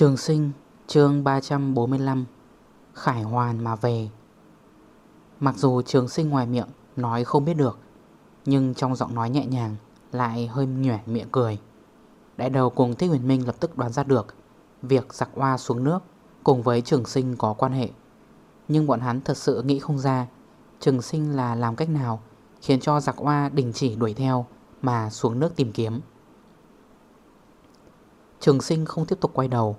Trường sinh, chương 345 Khải hoàn mà về. Mặc dù trường sinh ngoài miệng nói không biết được, Nhưng trong giọng nói nhẹ nhàng lại hơi nhuẻ miệng cười. Đại đầu cùng Thích Huyền Minh lập tức đoán ra được, Việc giặc hoa xuống nước cùng với trường sinh có quan hệ. Nhưng bọn hắn thật sự nghĩ không ra, Trường sinh là làm cách nào Khiến cho giặc hoa đình chỉ đuổi theo Mà xuống nước tìm kiếm. Trường sinh không tiếp tục quay đầu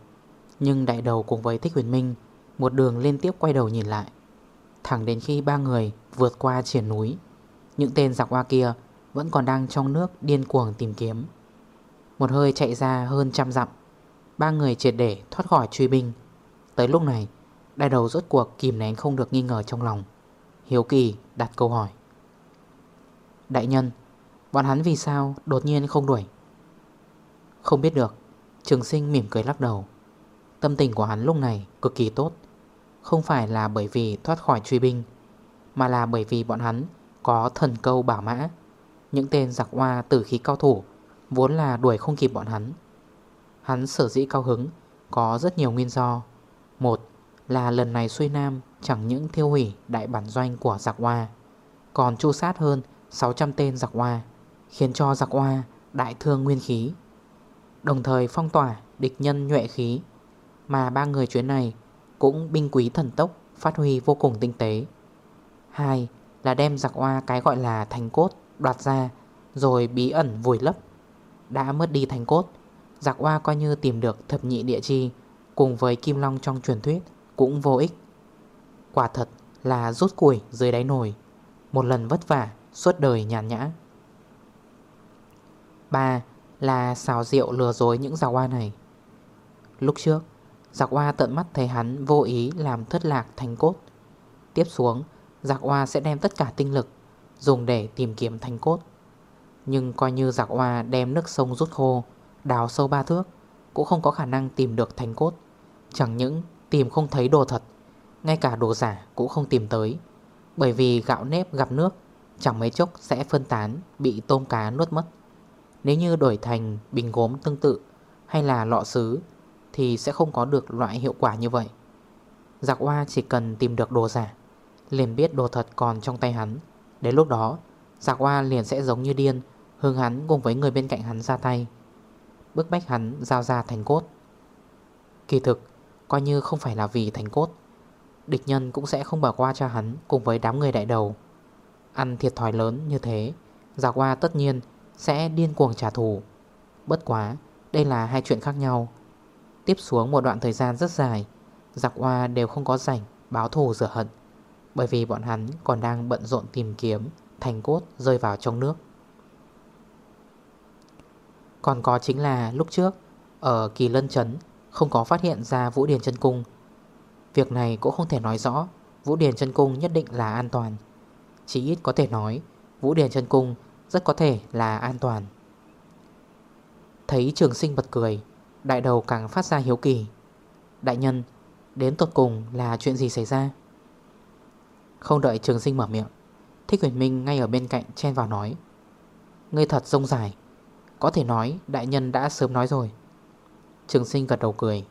nhưng đại đầu cùng với Thích Huyền Minh, Một đường liên tiếp quay đầu nhìn lại. Thẳng đến khi ba người vượt qua triển núi, Những tên giặc hoa kia Vẫn còn đang trong nước điên cuồng tìm kiếm. Một hơi chạy ra hơn trăm dặm, Ba người triệt để thoát khỏi truy binh. Tới lúc này, Đại đầu rốt cuộc kìm nén không được nghi ngờ trong lòng. Hiếu kỳ đặt câu hỏi. Đại nhân, Bọn hắn vì sao đột nhiên không đuổi? Không biết được. Trường sinh mỉm cười lắc đầu. Tâm tình của hắn lúc này cực kỳ tốt. Không phải là bởi vì thoát khỏi truy binh, Mà là bởi vì bọn hắn Có thần câu bảo mã. Những tên giặc hoa tử khí cao thủ Vốn là đuổi không kịp bọn hắn. Hắn sở dĩ cao hứng Có rất nhiều nguyên do. Một là lần này xuôi nam Chẳng những thiêu hủy đại bản doanh của giặc hoa Còn chu sát hơn 600 tên giặc hoa Khiến cho giặc hoa đại thương nguyên khí, Đồng thời phong tỏa địch nhân nhuệ khí. Mà ba người chuyến này cũng binh quý thần tốc, Phát huy vô cùng tinh tế. Hai là đem giặc hoa cái gọi là thành cốt đoạt ra, Rồi bí ẩn vùi lấp. Đã mất đi thành cốt, Giặc hoa coi như tìm được thập nhị địa chi Cùng với kim long trong truyền thuyết Cũng vô ích. Quả thật là rút củi dưới đáy nồi, Một lần vất vả Suốt đời nhàn nhã. Ba là xào rượu lừa dối những giặc hoa này. Lúc trước Giặc hoa tận mắt thấy hắn vô ý làm thất lạc thành cốt. Tiếp xuống, Giặc hoa sẽ đem tất cả tinh lực Dùng để tìm kiếm thành cốt. Nhưng coi như giặc hoa đem nước sông rút khô, Đào sâu ba thước, Cũng không có khả năng tìm được thành cốt. Chẳng những tìm không thấy đồ thật, Ngay cả đồ giả cũng không tìm tới. Bởi vì gạo nếp gặp nước, Chẳng mấy chốc sẽ phân tán, Bị tôm cá nuốt mất. Nếu như đổi thành bình gốm tương tự hay là lọ sứ thì sẽ không có được loại hiệu quả như vậy. Giặc hoa chỉ cần tìm được đồ giả, liền biết đồ thật còn trong tay hắn. Đến lúc đó, giặc hoa liền sẽ giống như điên, hướng hắn cùng với người bên cạnh hắn ra tay. Bức bách hắn giao ra thành cốt. Kỳ thực, coi như không phải là vì thành cốt. Địch nhân cũng sẽ không bỏ qua cho hắn cùng với đám người đại đầu. Ăn thiệt thòi lớn như thế, giặc hoa tất nhiên sẽ điên cuồng trả thù Bất quá Đây là hai chuyện khác nhau Tiếp xuống một đoạn thời gian rất dài, Giặc hoa đều không có rảnh, báo thù rửa hận. Bởi vì bọn hắn còn đang bận rộn tìm kiếm Thành cốt rơi vào trong nước. Còn có chính là lúc trước, Ở kỳ lân chấn Không có phát hiện ra Vũ Điền chân Cung. Việc này cũng không thể nói rõ, Vũ Điền chân Cung nhất định là an toàn. Chỉ ít có thể nói, Vũ Điền chân Cung rất có thể là an toàn. Thấy trường sinh bật cười Đại đầu càng phát ra hiếu kỳ. Đại nhân, Đến tột cùng là chuyện gì xảy ra? Không đợi trường sinh mở miệng, Thích huyền minh ngay ở bên cạnh chen vào nói, Ngươi thật rông dài. Có thể nói đại nhân đã sớm nói rồi. Trường sinh gật đầu cười,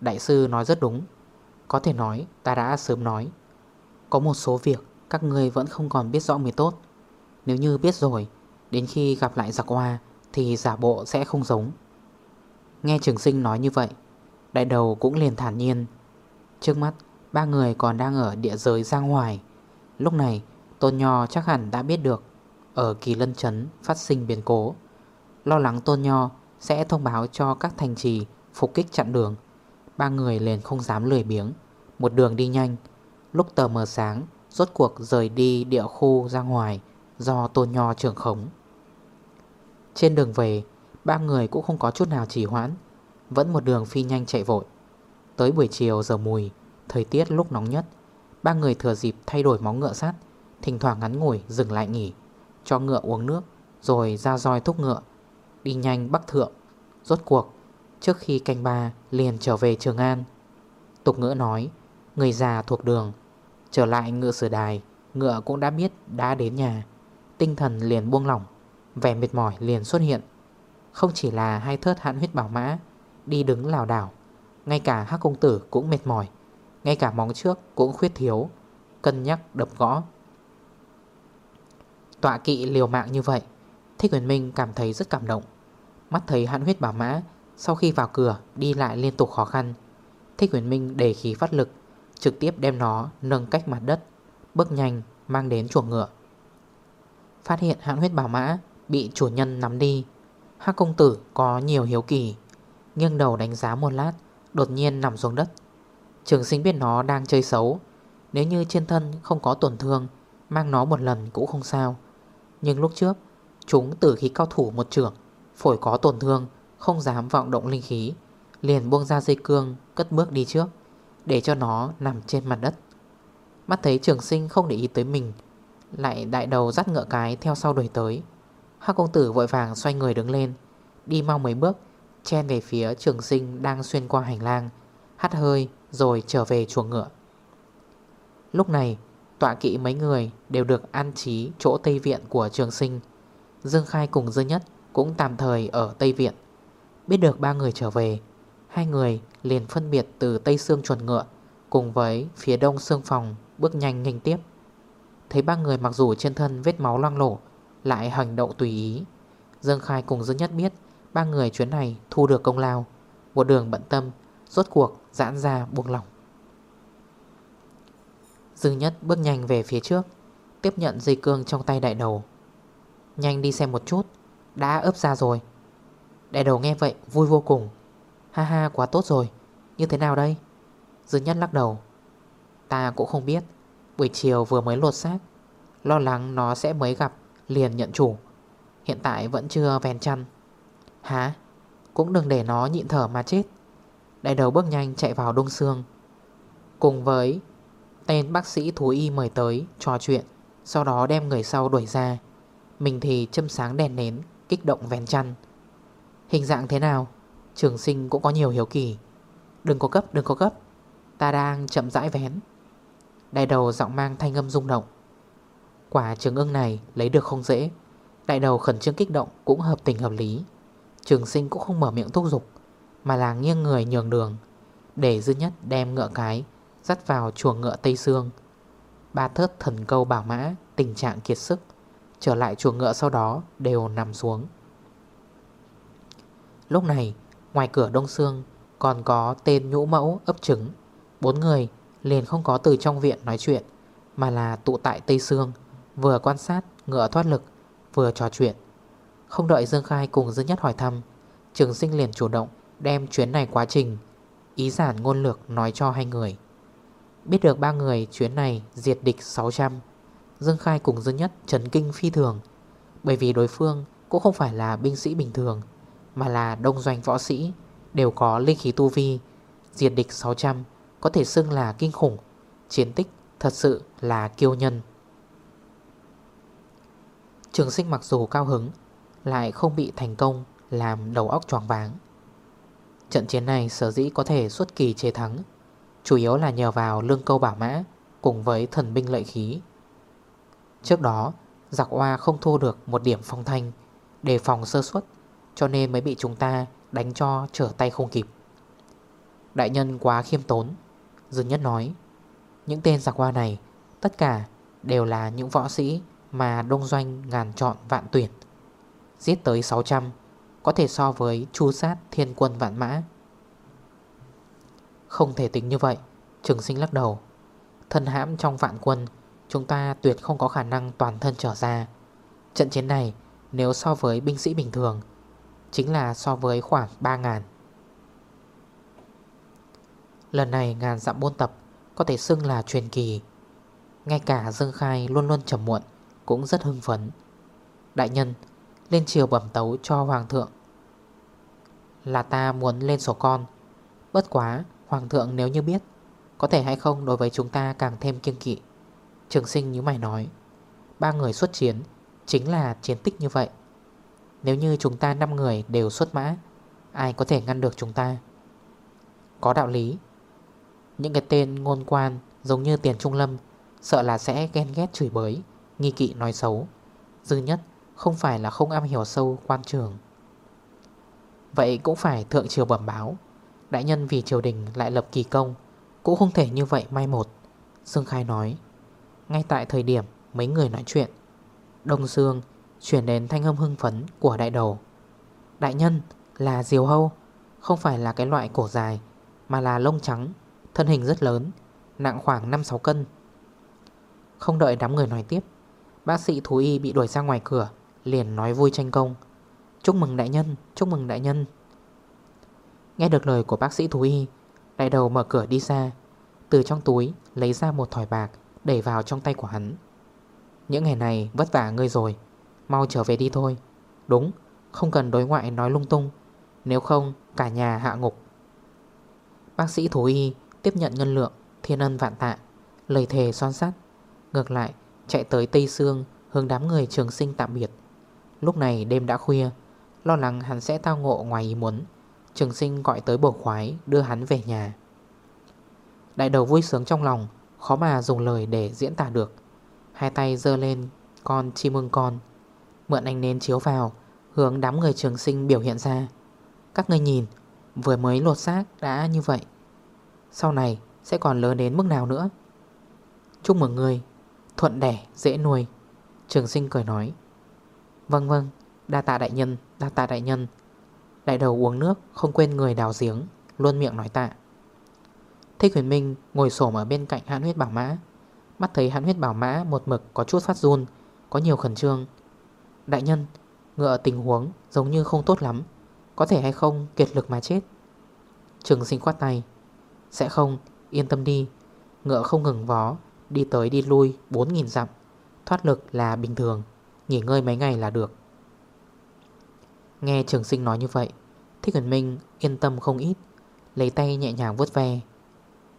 Đại sư nói rất đúng. Có thể nói ta đã sớm nói. Có một số việc các ngươi vẫn không còn biết rõ mới tốt. Nếu như biết rồi, Đến khi gặp lại giặc hoa Thì giả bộ sẽ không giống. Nghe trường sinh nói như vậy Đại đầu cũng liền thản nhiên. Trước mắt ba người còn đang ở địa giới Giang Hoài. Lúc này Tôn Nho chắc hẳn đã biết được Ở kỳ lân chấn phát sinh biến cố. Lo lắng Tôn Nho Sẽ thông báo cho các thành trì Phục kích chặn đường. Ba người liền không dám lười biếng Một đường đi nhanh. Lúc tờ mờ sáng Rốt cuộc rời đi địa khu Giang Hoài do Tôn Nho trưởng khống. Trên đường về, Ba người cũng không có chút nào trì hoãn, Vẫn một đường phi nhanh chạy vội. Tới buổi chiều giờ mùi, Thời tiết lúc nóng nhất, Ba người thừa dịp thay đổi móng ngựa sắt Thỉnh thoảng ngắn ngủi dừng lại nghỉ, Cho ngựa uống nước, Rồi ra roi thúc ngựa, Đi nhanh bắc thượng. Rốt cuộc, Trước khi canh ba liền trở về Trường An. Tục ngữ nói, Người già thuộc đường. Trở lại ngựa sửa đài, Ngựa cũng đã biết đã đến nhà. Tinh thần liền buông lỏng, Vẻ mệt mỏi liền xuất hiện. Không chỉ là hai thớt hạn huyết bảo mã, Đi đứng lào đảo, Ngay cả hắc công tử cũng mệt mỏi, Ngay cả móng trước cũng khuyết thiếu, Cân nhắc đập gõ. Tọa kỵ liều mạng như vậy, Thích Huyền Minh cảm thấy rất cảm động. Mắt thấy hạn huyết bảo mã, Sau khi vào cửa, đi lại liên tục khó khăn. Thích Huyền Minh đề khí phát lực, Trực tiếp đem nó nâng cách mặt đất, Bước nhanh mang đến chuồng ngựa. Phát hiện hạn huyết bảo mã Bị chủ nhân nắm đi Hắc công tử có nhiều hiếu kỳ, Nghiêng đầu đánh giá một lát, Đột nhiên nằm xuống đất. Trường sinh biết nó đang chơi xấu, Nếu như trên thân không có tổn thương, Mang nó một lần cũng không sao. Nhưng lúc trước, Chúng tử khí cao thủ một trưởng, Phổi có tổn thương, Không dám vọng động linh khí, Liền buông ra dây cương Cất bước đi trước, Để cho nó nằm trên mặt đất. Mắt thấy trường sinh không để ý tới mình, Lại đại đầu dắt ngựa cái theo sau đuổi tới. Hoa công tử vội vàng xoay người đứng lên, Đi mau mấy bước, Chen về phía trường sinh đang xuyên qua hành lang, Hắt hơi rồi trở về chuồng ngựa. Lúc này, Tọa kỵ mấy người đều được an trí chỗ Tây Viện của trường sinh. Dương Khai cùng Dương Nhất cũng tạm thời ở Tây Viện. Biết được ba người trở về, Hai người liền phân biệt từ Tây Sương chuồn ngựa Cùng với phía đông xương phòng bước nhanh nhanh tiếp. Thấy ba người mặc dù trên thân vết máu loang lổ lại hành động tùy ý. Dương Khai cùng Dương Nhất biết Ba người chuyến này thu được công lao. Một đường bận tâm, Rốt cuộc giãn ra buông lỏng. Dương Nhất bước nhanh về phía trước, Tiếp nhận dây cương trong tay đại đầu. Nhanh đi xem một chút, Đã ấp ra rồi. Đại đầu nghe vậy vui vô cùng. Ha ha, quá tốt rồi. Như thế nào đây? Dương Nhất lắc đầu. Ta cũng không biết. Buổi chiều vừa mới lột xác. Lo lắng nó sẽ mới gặp. Liền nhận chủ. Hiện tại vẫn chưa ven chăn. Hả? Cũng đừng để nó nhịn thở mà chết. Đại đầu bước nhanh chạy vào đông xương. Cùng với Tên bác sĩ thú y mời tới, Trò chuyện, Sau đó đem người sau đuổi ra. Mình thì châm sáng đèn nến, Kích động ven chăn. Hình dạng thế nào? Trường sinh cũng có nhiều hiếu kỳ. Đừng có gấp, đừng có gấp. Ta đang chậm rãi vén. Đại đầu giọng mang thanh âm rung động. Quả trứng ưng này lấy được không dễ. Đại đầu khẩn trương kích động Cũng hợp tình hợp lý. Trường sinh cũng không mở miệng thúc giục, Mà là nghiêng người nhường đường, Để duy nhất đem ngựa cái Dắt vào chuồng ngựa Tây Sương. Ba thớt thần câu bảo mã, Tình trạng kiệt sức, Trở lại chuồng ngựa sau đó đều nằm xuống. Lúc này, Ngoài cửa Đông Sương Còn có tên nhũ mẫu ấp trứng. Bốn người liền không có từ trong viện nói chuyện, Mà là tụ tại Tây Sương. Vừa quan sát ngựa thoát lực, Vừa trò chuyện. Không đợi Dương Khai cùng Dương Nhất hỏi thăm, Trường sinh liền chủ động đem chuyến này quá trình, Ý giản ngôn lược nói cho hai người. Biết được ba người chuyến này diệt địch 600 Dương Khai cùng Dương Nhất chấn kinh phi thường, Bởi vì đối phương cũng không phải là binh sĩ bình thường, Mà là đông doanh võ sĩ, Đều có linh khí tu vi, Diệt địch 600 Có thể xưng là kinh khủng, Chiến tích thật sự là kiêu nhân. Trường sinh mặc dù cao hứng, Lại không bị thành công Làm đầu óc tròn váng. Trận chiến này sở dĩ có thể xuất kỳ chế thắng, Chủ yếu là nhờ vào lương câu bảo mã Cùng với thần binh lợi khí. Trước đó, Giặc hoa không thu được một điểm phong thanh, Đề phòng sơ suất, Cho nên mới bị chúng ta đánh cho trở tay không kịp. Đại nhân quá khiêm tốn Dương Nhất nói, Những tên giặc hoa này, Tất cả đều là những võ sĩ mà đông doanh ngàn chọn vạn tuyển. Giết tới 600 Có thể so với chu sát, thiên quân, vạn mã. Không thể tính như vậy, Trường sinh lắc đầu. Thân hãm trong vạn quân, Chúng ta tuyệt không có khả năng toàn thân trở ra. Trận chiến này, Nếu so với binh sĩ bình thường, Chính là so với khoảng 3.000 Lần này ngàn dặm buôn tập Có thể xưng là truyền kỳ. Ngay cả Dương Khai luôn luôn chậm muộn. Cũng rất hưng phấn. Đại nhân, Lên chiều bẩm tấu cho Hoàng thượng. Là ta muốn lên sổ con. Bất quá, Hoàng thượng nếu như biết, Có thể hay không đối với chúng ta càng thêm kiêng kỵ. Trường sinh như mày nói, Ba người xuất chiến Chính là chiến tích như vậy. Nếu như chúng ta 5 người đều xuất mã, Ai có thể ngăn được chúng ta? Có đạo lý. Những cái tên ngôn quan Giống như tiền trung lâm Sợ là sẽ ghen ghét chửi bới. Nghi kỵ nói xấu. Dư nhất, không phải là không am hiểu sâu quan trường. Vậy cũng phải thượng triều bẩm báo. Đại nhân vì triều đình lại lập kỳ công, Cũng không thể như vậy mai một. Dương Khai nói, Ngay tại thời điểm mấy người nói chuyện, Đông Dương chuyển đến thanh âm hưng phấn của đại đầu. Đại nhân là diều hâu, Không phải là cái loại cổ dài, Mà là lông trắng, Thân hình rất lớn, Nặng khoảng 5-6 cân. Không đợi đám người nói tiếp Bác sĩ thú y bị đuổi ra ngoài cửa Liền nói vui tranh công. Chúc mừng đại nhân, chúc mừng đại nhân. Nghe được lời của bác sĩ thú y Đại đầu mở cửa đi ra Từ trong túi lấy ra một thỏi bạc Đẩy vào trong tay của hắn. Những ngày này vất vả ngươi rồi Mau trở về đi thôi. Đúng, không cần đối ngoại nói lung tung Nếu không cả nhà hạ ngục. Bác sĩ thú y tiếp nhận ngân lượng Thiên ân vạn tạ Lời thề son sắt. Ngược lại chạy tới Tây Sương, Hướng đám người trường sinh tạm biệt. Lúc này đêm đã khuya, Lo lắng hắn sẽ tao ngộ ngoài ý muốn, Trường sinh gọi tới bổ khoái, Đưa hắn về nhà. Đại đầu vui sướng trong lòng, Khó mà dùng lời để diễn tả được. Hai tay dơ lên, con chim ưng con. Mượn anh nến chiếu vào, Hướng đám người trường sinh biểu hiện ra. Các người nhìn, Vừa mới lột xác đã như vậy. Sau này sẽ còn lớn đến mức nào nữa? Chúc mừng người Thuận đẻ, dễ nuôi. Trường sinh cười nói Vâng vâng Đa tạ đại nhân, Đa tạ đại nhân. Đại đầu uống nước, không quên người đào giếng, Luôn miệng nói tạ. Thích huyền minh ngồi sổm ở bên cạnh hãn huyết bảo mã, Mắt thấy hãn huyết bảo mã Một mực có chút phát run, Có nhiều khẩn trương. Đại nhân, Ngựa tình huống giống như không tốt lắm, Có thể hay không kiệt lực mà chết? Trường sinh khoát tay, Sẽ không, yên tâm đi, Ngựa không ngừng vó Đi tới đi lui 4.000 dặm Thoát lực là bình thường Nghỉ ngơi mấy ngày là được. Nghe trường sinh nói như vậy Thích Huyền Minh yên tâm không ít Lấy tay nhẹ nhàng vuốt ve.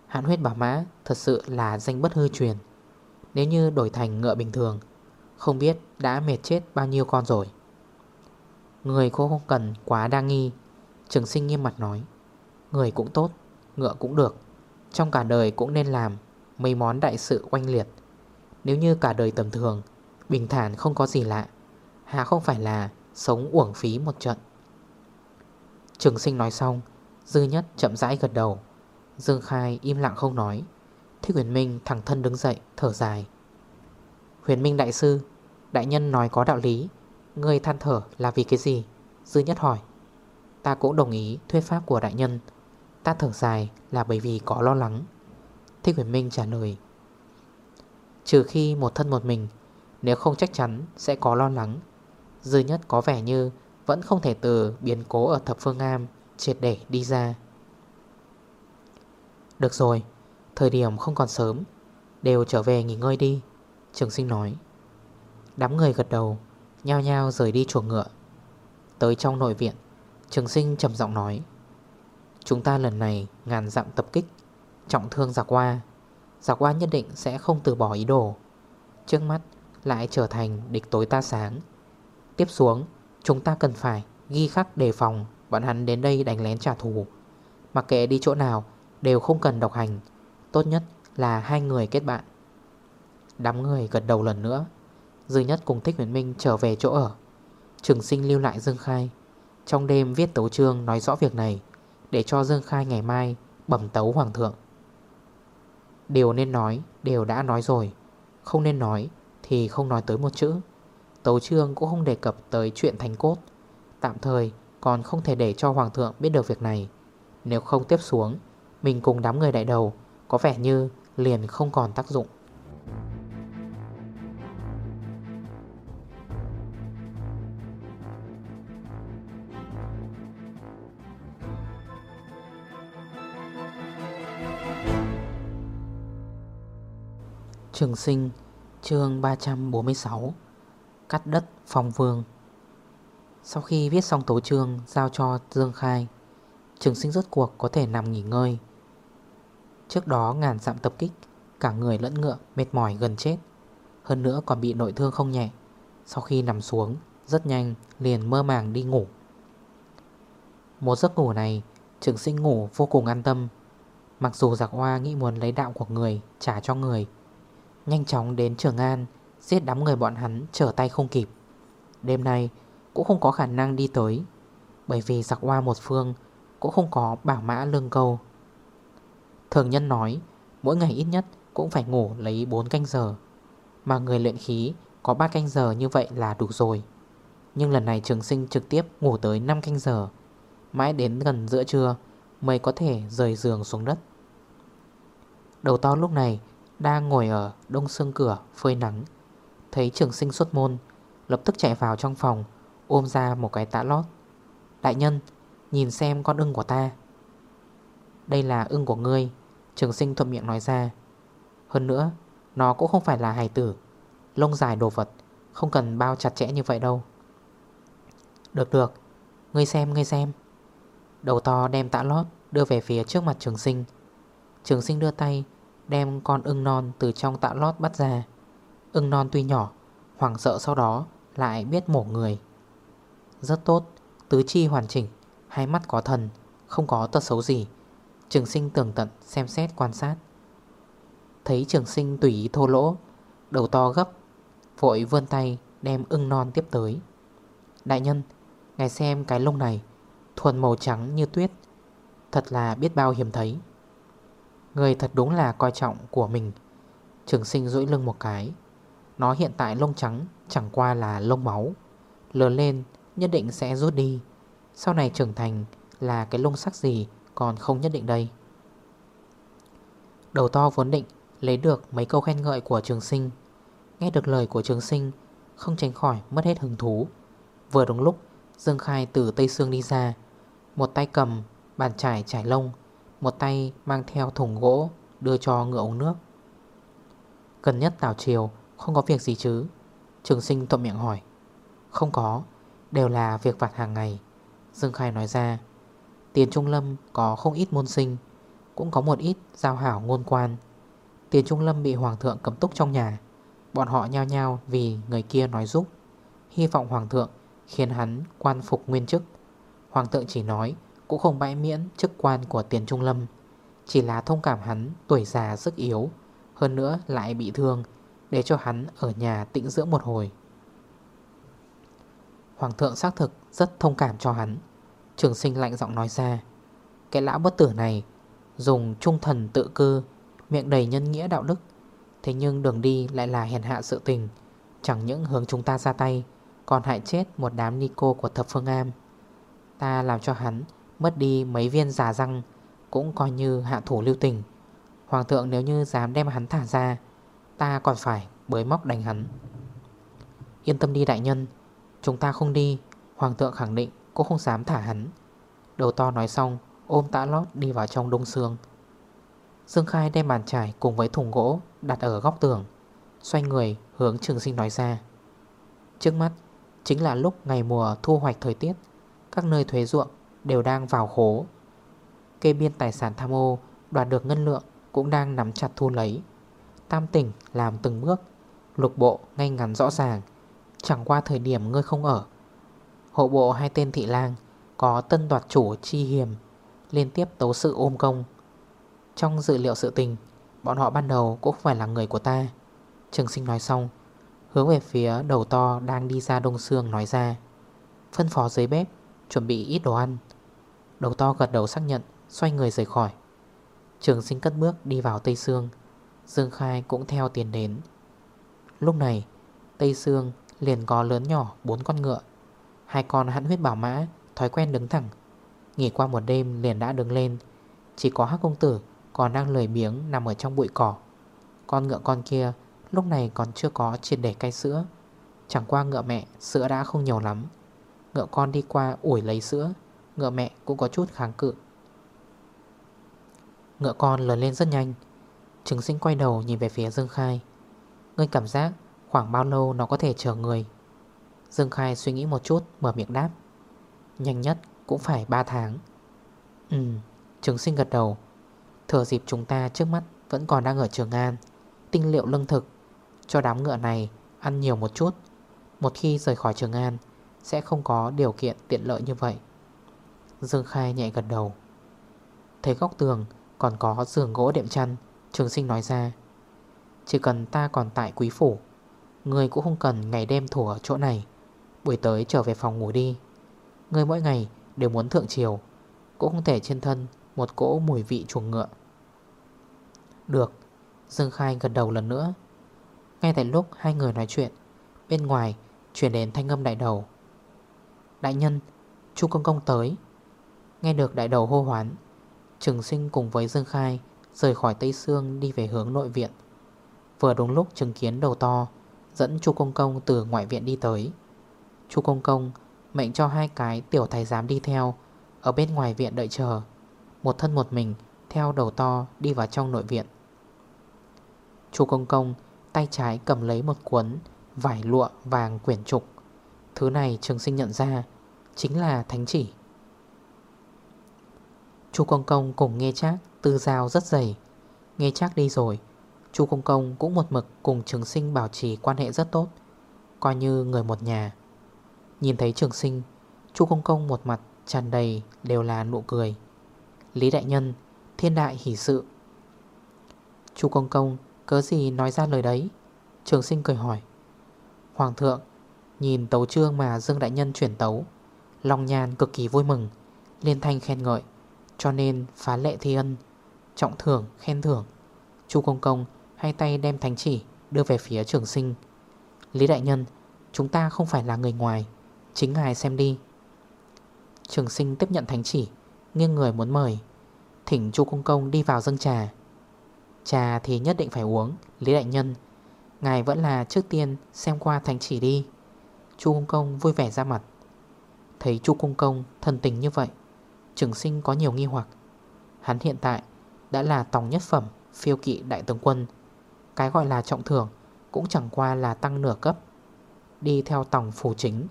Hạn huyết bảo mã thật sự là danh bất hư truyền. Nếu như đổi thành ngựa bình thường Không biết đã mệt chết bao nhiêu con rồi. Người cô không cần quá đa nghi Trường sinh nghiêm mặt nói. Người cũng tốt, ngựa cũng được Trong cả đời cũng nên làm. Mấy món đại sự oanh liệt. Nếu như cả đời tầm thường, Bình thản không có gì lạ Hà không phải là sống uổng phí một trận. Trường sinh nói xong, Dư nhất chậm rãi gật đầu. Dương Khai im lặng không nói. Thích huyền minh thẳng thân đứng dậy, Thở dài. Huyền minh đại sư, Đại nhân nói có đạo lý. Người than thở là vì cái gì? Dư nhất hỏi. Ta cũng đồng ý thuyết pháp của đại nhân. Ta thở dài là bởi vì có lo lắng. Thích huyền minh trả lời. Trừ khi một thân một mình, Nếu không chắc chắn sẽ có lo lắng. Dư nhất có vẻ như Vẫn không thể từ biến cố ở thập phương am Triệt để đi ra. Được rồi, Thời điểm không còn sớm, Đều trở về nghỉ ngơi đi, Trường sinh nói. Đám người gật đầu, Nhao nhao rời đi chuồng ngựa. Tới trong nội viện, Trường sinh trầm giọng nói. Chúng ta lần này ngàn dặm tập kích. Trọng thương giặc qua Giặc qua nhất định sẽ không từ bỏ ý đồ. Trước mắt lại trở thành địch tối ta sáng. Tiếp xuống, Chúng ta cần phải ghi khắc đề phòng Bọn hắn đến đây đánh lén trả thù. Mặc kệ đi chỗ nào, Đều không cần độc hành. Tốt nhất là hai người kết bạn. Đám người gật đầu lần nữa. Dư nhất cùng Thích nguyễn Minh trở về chỗ ở. Trường sinh lưu lại Dương Khai. Trong đêm viết tấu trương nói rõ việc này, Để cho Dương Khai ngày mai Bẩm tấu Hoàng thượng. Điều nên nói, Đều đã nói rồi. Không nên nói, Thì không nói tới một chữ. Tấu trương cũng không đề cập tới chuyện thành cốt. Tạm thời, còn không thể để cho Hoàng thượng biết được việc này. Nếu không tiếp xuống, Mình cùng đám người đại đầu Có vẻ như liền không còn tác dụng. Trường sinh, chương 346 Cắt đất phòng vương. Sau khi viết xong tấu chương Giao cho Dương Khai, Trường sinh rốt cuộc có thể nằm nghỉ ngơi. Trước đó ngàn dặm tập kích, Cả người lẫn ngựa mệt mỏi gần chết. Hơn nữa còn bị nội thương không nhẹ. Sau khi nằm xuống, Rất nhanh liền mơ màng đi ngủ. Một giấc ngủ này, Trường sinh ngủ vô cùng an tâm. Mặc dù giặc hoa nghĩ muốn lấy đạo của người, Trả cho người Nhanh chóng đến Trường An, Giết đám người bọn hắn trở tay không kịp. Đêm nay, cũng không có khả năng đi tới, Bởi vì giặc hoa một phương Cũng không có bảo mã lương câu. Thường nhân nói, Mỗi ngày ít nhất cũng phải ngủ lấy 4 canh giờ, Mà người luyện khí Có 3 canh giờ như vậy là đủ rồi. Nhưng lần này trường sinh trực tiếp ngủ tới 5 canh giờ, Mãi đến gần giữa trưa Mới có thể rời giường xuống đất. Đầu to lúc này đang ngồi ở đông xương cửa, phơi nắng. Thấy trường sinh xuất môn, Lập tức chạy vào trong phòng, Ôm ra một cái tạ lót. Đại nhân, nhìn xem con ưng của ta. Đây là ưng của ngươi, Trường sinh thuận miệng nói ra. Hơn nữa, Nó cũng không phải là hài tử, Lông dài đồ vật, Không cần bao chặt chẽ như vậy đâu. Được được, Ngươi xem ngươi xem. Đầu to đem tạ lót đưa về phía trước mặt trường sinh. Trường sinh đưa tay Đem con ưng non từ trong tạ lót bắt ra. Ưng non tuy nhỏ, Hoảng sợ sau đó lại biết mổ người. Rất tốt, Tứ chi hoàn chỉnh, Hai mắt có thần, Không có tật xấu gì. Trường sinh tường tận xem xét quan sát. Thấy trường sinh tùy ý thô lỗ, Đầu to gấp, Vội vươn tay đem ưng non tiếp tới. Đại nhân, Ngài xem cái lông này, Thuần màu trắng như tuyết, Thật là biết bao hiếm thấy. Người thật đúng là coi trọng của mình. Trường sinh rũi lưng một cái. Nó hiện tại lông trắng, chẳng qua là lông máu. Lớn lên, nhất định sẽ rút đi. Sau này trưởng thành, là cái lông sắc gì còn không nhất định đây. Đầu to vốn định, lấy được mấy câu khen ngợi của trường sinh. Nghe được lời của trường sinh, Không tránh khỏi mất hết hứng thú. Vừa đúng lúc, Dương Khai từ Tây Sương đi ra. Một tay cầm bàn trải trải lông một tay mang theo thùng gỗ, Đưa cho ngựa uống nước. Gần nhất tào chiều Không có việc gì chứ? Trường sinh thuận miệng hỏi. Không có, Đều là việc vặt hàng ngày. Dương Khai nói ra. Tiền Trung Lâm có không ít môn sinh, Cũng có một ít giao hảo ngôn quan. Tiền Trung Lâm bị Hoàng thượng cấm túc trong nhà. Bọn họ nhao nhao vì người kia nói giúp. Hy vọng Hoàng thượng khiến hắn quan phục nguyên chức. Hoàng thượng chỉ nói cũng không bãi miễn chức quan của Tiền Trung Lâm. Chỉ là thông cảm hắn tuổi già sức yếu, Hơn nữa lại bị thương, Để cho hắn ở nhà tĩnh dưỡng một hồi. Hoàng thượng xác thực rất thông cảm cho hắn. Trường sinh lạnh giọng nói ra, Cái lão bất tử này Dùng trung thần tự cư Miệng đầy nhân nghĩa đạo đức, Thế nhưng đường đi lại là hèn hạ sự tình. Chẳng những hướng chúng ta ra tay, Còn hại chết một đám Nico của thập phương am. Ta làm cho hắn Mất đi mấy viên giả răng Cũng coi như hạ thủ lưu tình. Hoàng thượng nếu như dám đem hắn thả ra, Ta còn phải bới móc đánh hắn. Yên tâm đi đại nhân, Chúng ta không đi, Hoàng thượng khẳng định cũng không dám thả hắn. Đầu to nói xong, Ôm tã lót đi vào trong đông xương. Dương Khai đem bàn trải cùng với thùng gỗ Đặt ở góc tường, Xoay người hướng trường sinh nói ra. Trước mắt chính là lúc ngày mùa thu hoạch thời tiết, Các nơi thuế ruộng đều đang vào khố. Kê biên tài sản tham ô, Đoạt được ngân lượng cũng đang nắm chặt thu lấy. Tam tỉnh làm từng bước, Lục bộ ngay ngắn rõ ràng. Chẳng qua thời điểm ngươi không ở, Hộ bộ hai tên thị lang Có tân đoạt chủ chi hiểm Liên tiếp tấu sự ôm công. Trong dự liệu sự tình, Bọn họ ban đầu cũng phải là người của ta. Trường sinh nói xong, Hướng về phía đầu to đang đi ra đông xương nói ra. Phân phó dưới bếp, Chuẩn bị ít đồ ăn. Đầu to gật đầu xác nhận, Xoay người rời khỏi. Trường sinh cất bước đi vào Tây Sương. Dương Khai cũng theo tiền đến. Lúc này, Tây Sương liền có lớn nhỏ bốn con ngựa. Hai con hãn huyết bảo mã, Thói quen đứng thẳng. Nghỉ qua một đêm liền đã đứng lên. Chỉ có hắc công tử còn đang lười biếng Nằm ở trong bụi cỏ. Con ngựa con kia lúc này còn chưa có triệt để cay sữa. Chẳng qua ngựa mẹ, sữa đã không nhiều lắm. Ngựa con đi qua ủi lấy sữa. Ngựa mẹ cũng có chút kháng cự. Ngựa con lớn lên rất nhanh. Trứng sinh quay đầu nhìn về phía Dương Khai. Ngươi cảm giác khoảng bao lâu nó có thể chờ người? Dương Khai suy nghĩ một chút, mở miệng đáp. Nhanh nhất cũng phải 3 tháng. Ừ Trứng sinh gật đầu. Thừa dịp chúng ta trước mắt vẫn còn đang ở Trường An, Tinh liệu lương thực, Cho đám ngựa này ăn nhiều một chút. Một khi rời khỏi Trường An, Sẽ không có điều kiện tiện lợi như vậy. Dương Khai nhẹ gật đầu. Thấy góc tường, còn có giường gỗ đệm chăn, Trường sinh nói ra. Chỉ cần ta còn tại quý phủ, Người cũng không cần ngày đêm thủ ở chỗ này. Buổi tới trở về phòng ngủ đi. Người mỗi ngày đều muốn thượng chiều Cũng không thể trên thân Một cỗ mùi vị chuồng ngựa. Được, Dương Khai gật đầu lần nữa. Ngay tại lúc hai người nói chuyện, Bên ngoài chuyển đến thanh âm đại đầu. Đại nhân, Chu công công tới. Nghe được đại đầu hô hoán, Trường sinh cùng với Dương Khai Rời khỏi Tây Sương đi về hướng nội viện. Vừa đúng lúc chứng kiến đầu to, Dẫn chu công công từ ngoại viện đi tới. Chu công công mệnh cho hai cái tiểu thái giám đi theo, Ở bên ngoài viện đợi chờ. Một thân một mình, theo đầu to đi vào trong nội viện. Chu công công tay trái cầm lấy một cuốn vải lụa vàng quyển trục. Thứ này trường sinh nhận ra, Chính là thánh chỉ. Chu công công cùng nghe chác Tư giao rất dày. Nghe chác đi rồi, Chu công công cũng một mực cùng trường sinh bảo trì quan hệ rất tốt, Coi như người một nhà. Nhìn thấy trường sinh, Chu công công một mặt tràn đầy đều là nụ cười. Lý đại nhân, Thiên đại hỷ sự. Chu công công, cớ gì nói ra lời đấy? Trường sinh cười hỏi. Hoàng thượng, Nhìn tấu trương mà Dương Đại Nhân chuyển tấu, Long nhàn cực kỳ vui mừng, Liên thanh khen ngợi. Cho nên phá lệ thi ân, Trọng thưởng, khen thưởng. Chu công công hai tay đem thánh chỉ Đưa về phía trường sinh. Lý Đại Nhân, Chúng ta không phải là người ngoài, Chính ngài xem đi. Trường sinh tiếp nhận thánh chỉ, Nghiêng người muốn mời. Thỉnh chu công công đi vào dâng trà. Trà thì nhất định phải uống, Lý Đại Nhân. Ngài vẫn là trước tiên xem qua thánh chỉ đi. Chu Công Công vui vẻ ra mặt. Thấy Chu Công Công thân tình như vậy Trường sinh có nhiều nghi hoặc. Hắn hiện tại đã là tòng nhất phẩm, Phiêu kỵ đại tướng quân. Cái gọi là trọng thưởng Cũng chẳng qua là tăng nửa cấp, Đi theo tòng phủ chính.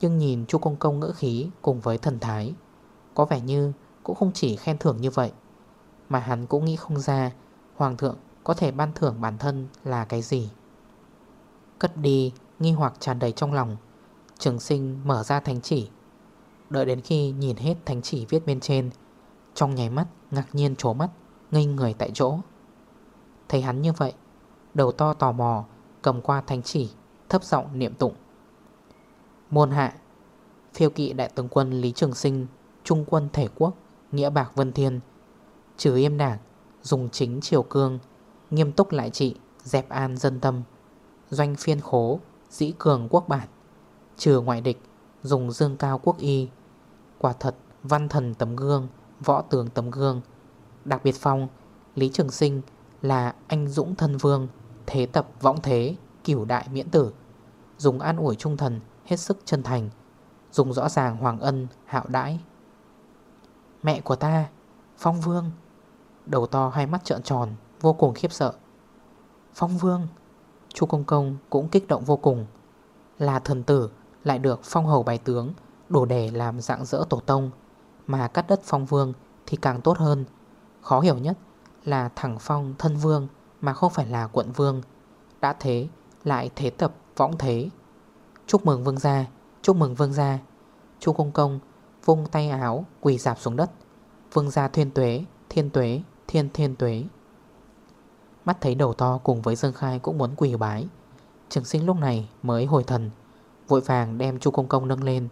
Nhưng nhìn Chu Công Công ngữ khí Cùng với thần thái, Có vẻ như cũng không chỉ khen thưởng như vậy, Mà hắn cũng nghĩ không ra Hoàng thượng có thể ban thưởng bản thân là cái gì. Cất đi Nghi hoặc tràn đầy trong lòng, Trường sinh mở ra thánh chỉ Đợi đến khi nhìn hết thánh chỉ viết bên trên, Trong nháy mắt, ngạc nhiên trố mắt, Ngây người tại chỗ. Thấy hắn như vậy, Đầu to tò mò, Cầm qua thánh chỉ, Thấp giọng niệm tụng. Môn hạ, Phiêu kỵ đại tướng quân Lý Trường Sinh, Trung quân thể quốc, Nghĩa bạc Vân Thiên. Trừ im đảng, Dùng chính triều cương, Nghiêm túc lại trị, Dẹp an dân tâm. Doanh phiên khố, Dĩ cường quốc bản. Trừ ngoại địch, Dùng dương cao quốc y Quả thật, văn thần tấm gương, Võ tướng tấm gương. Đặc biệt phong, Lý Trường Sinh là anh dũng thân vương, Thế tập võng thế, Cửu đại miễn tử. Dùng an ủi trung thần, Hết sức chân thành. Dùng rõ ràng hoàng ân, hạo đãi. Mẹ của ta, Phong vương. Đầu to hai mắt trợn tròn, Vô cùng khiếp sợ. Phong vương, Chu Công Công cũng kích động vô cùng. Là thần tử, lại được phong hầu bài tướng. Đổ để làm dạng dỡ tổ tông, Mà cắt đất phong vương thì càng tốt hơn. Khó hiểu nhất là thẳng phong thân vương Mà không phải là quận vương, Đã thế lại thế tập võng thế. Chúc mừng vương gia, Chúc mừng vương gia. Chu Công Công vung tay áo quỳ dạp xuống đất. Vương gia thiên tuế Thiên tuế, Thiên thiên tuế. Mắt thấy đầu to cùng với Dương Khai cũng muốn quỳ bái. Trường sinh lúc này mới hồi thần, Vội vàng đem Chu Công Công nâng lên.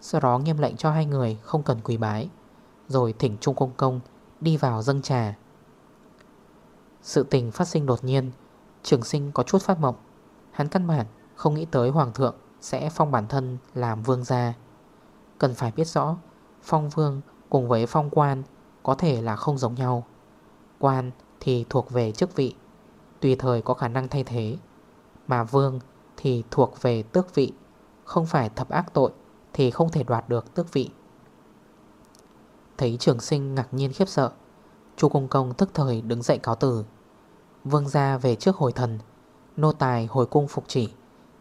Sau đó nghiêm lệnh cho hai người không cần quỳ bái, Rồi thỉnh Trung Công Công đi vào dâng trà. Sự tình phát sinh đột nhiên, Trường sinh có chút phát mộng. Hắn căn bản không nghĩ tới Hoàng thượng Sẽ phong bản thân làm vương gia. Cần phải biết rõ, Phong vương cùng với phong quan Có thể là không giống nhau. Quan thì thuộc về chức vị, Tùy thời có khả năng thay thế. Mà vương thì thuộc về tước vị, Không phải thập ác tội. Thì không thể đoạt được tước vị. Thấy trường sinh ngạc nhiên khiếp sợ, Chu Công Công tức thời đứng dậy cáo từ. Vương ra về trước hồi thần, Nô tài hồi cung phục chỉ,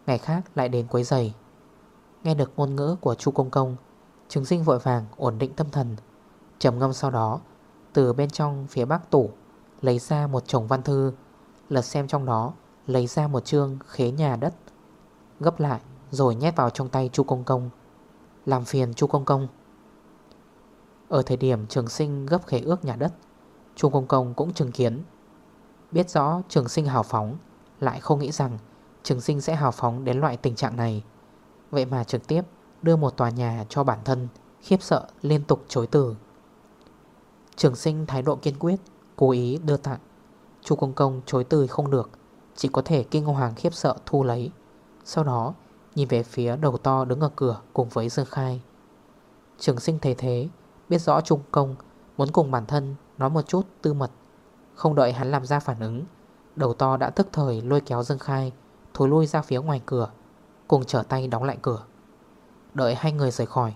Ngày khác lại đến quấy giày. Nghe được ngôn ngữ của chu Công Công, Trường sinh vội vàng ổn định tâm thần. Trầm ngâm sau đó, Từ bên trong phía bắc tủ, Lấy ra một chồng văn thư, Lật xem trong đó, Lấy ra một chương khế nhà đất. Gấp lại, rồi nhét vào trong tay chu Công Công. Làm phiền chu Công Công. Ở thời điểm trường sinh gấp khế ước nhà đất, chu Công Công cũng chứng kiến. Biết rõ trường sinh hào phóng, Lại không nghĩ rằng trường sinh sẽ hào phóng đến loại tình trạng này. Vậy mà trực tiếp đưa một tòa nhà cho bản thân, Khiếp sợ liên tục chối từ. Trường sinh thái độ kiên quyết, Cố ý đưa tặng. Chu Công Công chối từ không được, Chỉ có thể kinh hoàng khiếp sợ thu lấy. Sau đó nhìn về phía đầu to đứng ở cửa Cùng với Dương Khai. Trường sinh thấy thế, Biết rõ Trung Công, muốn cùng bản thân Nói một chút tư mật. Không đợi hắn làm ra phản ứng, Đầu to đã tức thời lôi kéo Dương Khai, Thối lui ra phía ngoài cửa, Cùng trở tay đóng lại cửa. Đợi hai người rời khỏi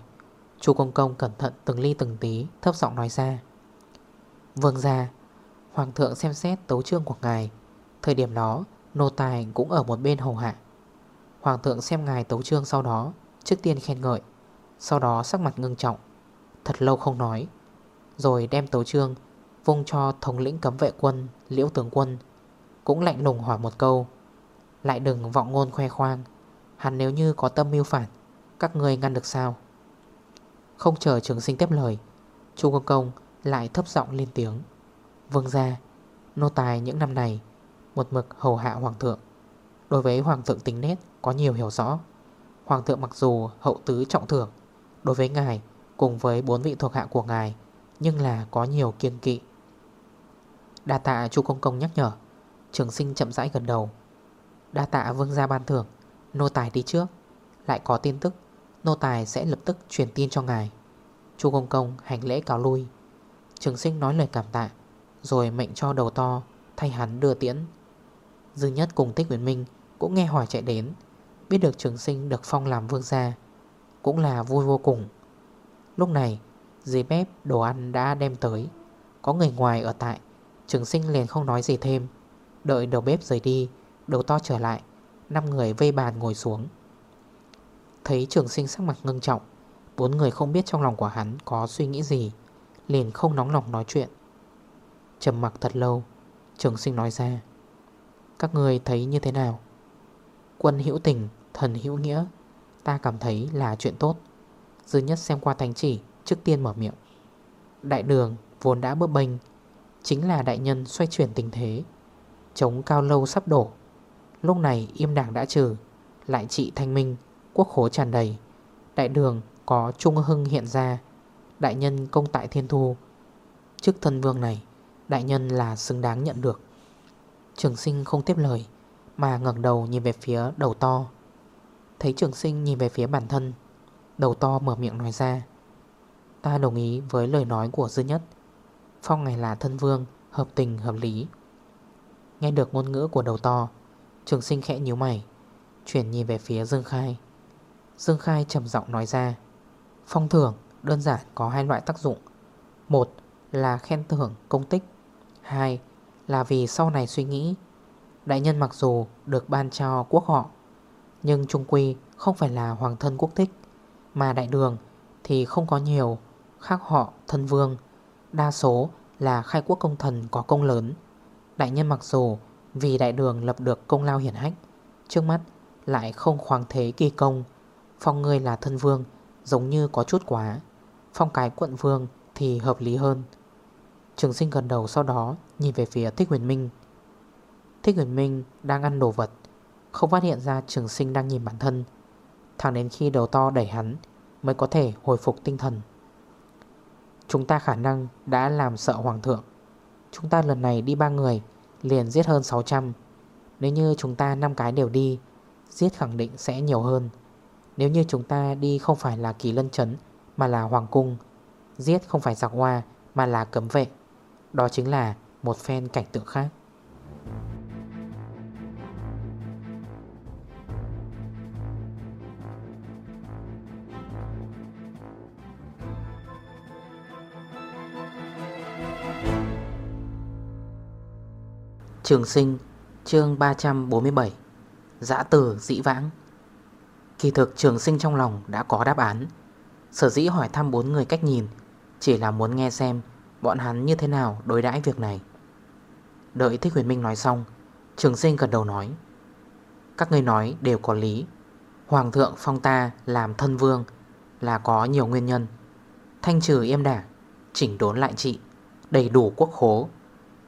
Chú Công Công cẩn thận từng ly từng tí Thấp giọng nói ra. Vương ra Hoàng thượng xem xét tấu trương của ngài, Thời điểm đó Nô Tài cũng ở một bên hầu hạ. Hoàng thượng xem ngài tấu trương sau đó, Trước tiên khen ngợi, Sau đó sắc mặt ngưng trọng, Thật lâu không nói, Rồi đem tấu trương Vung cho thống lĩnh cấm vệ quân, Liễu tướng quân, Cũng lạnh lùng hỏi một câu, Lại đừng vọng ngôn khoe khoang Hắn nếu như có tâm mưu phản, Các người ngăn được sao? Không chờ trường sinh tiếp lời, Chu Công Công lại thấp giọng lên tiếng, Vương ra Nô tài những năm này, Một mực hầu hạ hoàng thượng. Đối với hoàng thượng tính nét có nhiều hiểu rõ. Hoàng thượng mặc dù hậu tứ trọng thưởng, Đối với ngài Cùng với bốn vị thuộc hạ của ngài, Nhưng là có nhiều kiên kỵ. Đa tạ chu công công nhắc nhở, Trường sinh chậm rãi gần đầu. Đa tạ vương gia ban thưởng, Nô tài đi trước, Lại có tin tức, Nô tài sẽ lập tức truyền tin cho ngài. Chu công công hành lễ cáo lui. Trường sinh nói lời cảm tạ, Rồi mệnh cho đầu to Thay hắn đưa tiễn. Dư nhất cùng tích Nguyễn Minh cũng nghe hỏi chạy đến, Biết được trường sinh được phong làm vương gia, Cũng là vui vô cùng. Lúc này Dưới bếp đồ ăn đã đem tới. Có người ngoài ở tại, Trường sinh liền không nói gì thêm. Đợi đầu bếp rời đi, Đầu to trở lại 5 người vây bàn ngồi xuống. Thấy trường sinh sắc mặt ngưng trọng, Bốn người không biết trong lòng của hắn có suy nghĩ gì, Liền không nóng lòng nói chuyện. Trầm mặc thật lâu, Trường sinh nói ra, Các người thấy như thế nào? Quân hữu tình, thần hữu nghĩa. Ta cảm thấy là chuyện tốt. Dư nhất xem qua thánh chỉ Trước tiên mở miệng. Đại đường vốn đã bấp bênh Chính là đại nhân xoay chuyển tình thế. Chống cao lâu sắp đổ. Lúc này im đảng đã trừ Lại trị thanh minh Quốc khố tràn đầy. Đại đường có trung hưng hiện ra. Đại nhân công tại thiên thu. Chức thân vương này Đại nhân là xứng đáng nhận được. Trường sinh không tiếp lời. Mà ngẩng đầu nhìn về phía đầu to. Thấy trường sinh nhìn về phía bản thân, Đầu to mở miệng nói ra. Ta đồng ý với lời nói của dư nhất. Phong này là thân vương, Hợp tình, hợp lý. Nghe được ngôn ngữ của đầu to, Trường sinh khẽ nhíu mày, Chuyển nhìn về phía Dương Khai. Dương Khai trầm giọng nói ra, Phong thưởng đơn giản có hai loại tác dụng. Một là khen thưởng công tích. Hai là vì sau này suy nghĩ Đại nhân mặc dù được ban cho quốc họ, Nhưng trung quy không phải là hoàng thân quốc thích, Mà đại đường thì không có nhiều khác họ thân vương. Đa số là khai quốc công thần có công lớn. Đại nhân mặc dù vì đại đường lập được công lao hiển hách, Trước mắt lại không khoáng thế kỳ công. Phong ngươi là thân vương, Giống như có chút quá. Phong cái quận vương thì hợp lý hơn. Trường sinh gần đầu sau đó Nhìn về phía Thích Huyền Minh. Thích Huyền Minh đang ăn đồ vật, Không phát hiện ra trường sinh đang nhìn bản thân. Thẳng đến khi đầu to đẩy hắn Mới có thể hồi phục tinh thần. Chúng ta khả năng đã làm sợ hoàng thượng. Chúng ta lần này đi ba người, Liền giết hơn 600 Nếu như chúng ta 5 cái đều đi, Giết khẳng định sẽ nhiều hơn. Nếu như chúng ta đi không phải là kỳ lân chấn, Mà là hoàng cung, Giết không phải giặc hoa, Mà là cấm vệ. Đó chính là một phen cảnh tượng khác. Trường sinh, chương 347 Giã tử dĩ vãng. Kỳ thực trường sinh trong lòng đã có đáp án. Sở dĩ hỏi thăm bốn người cách nhìn, Chỉ là muốn nghe xem Bọn hắn như thế nào đối đãi việc này. Đợi Thích Huyền Minh nói xong, Trường sinh gần đầu nói, Các người nói đều có lý. Hoàng thượng phong ta làm thân vương Là có nhiều nguyên nhân. Thanh trừ yêm đả, Chỉnh đốn lại trị, Đầy đủ quốc khố.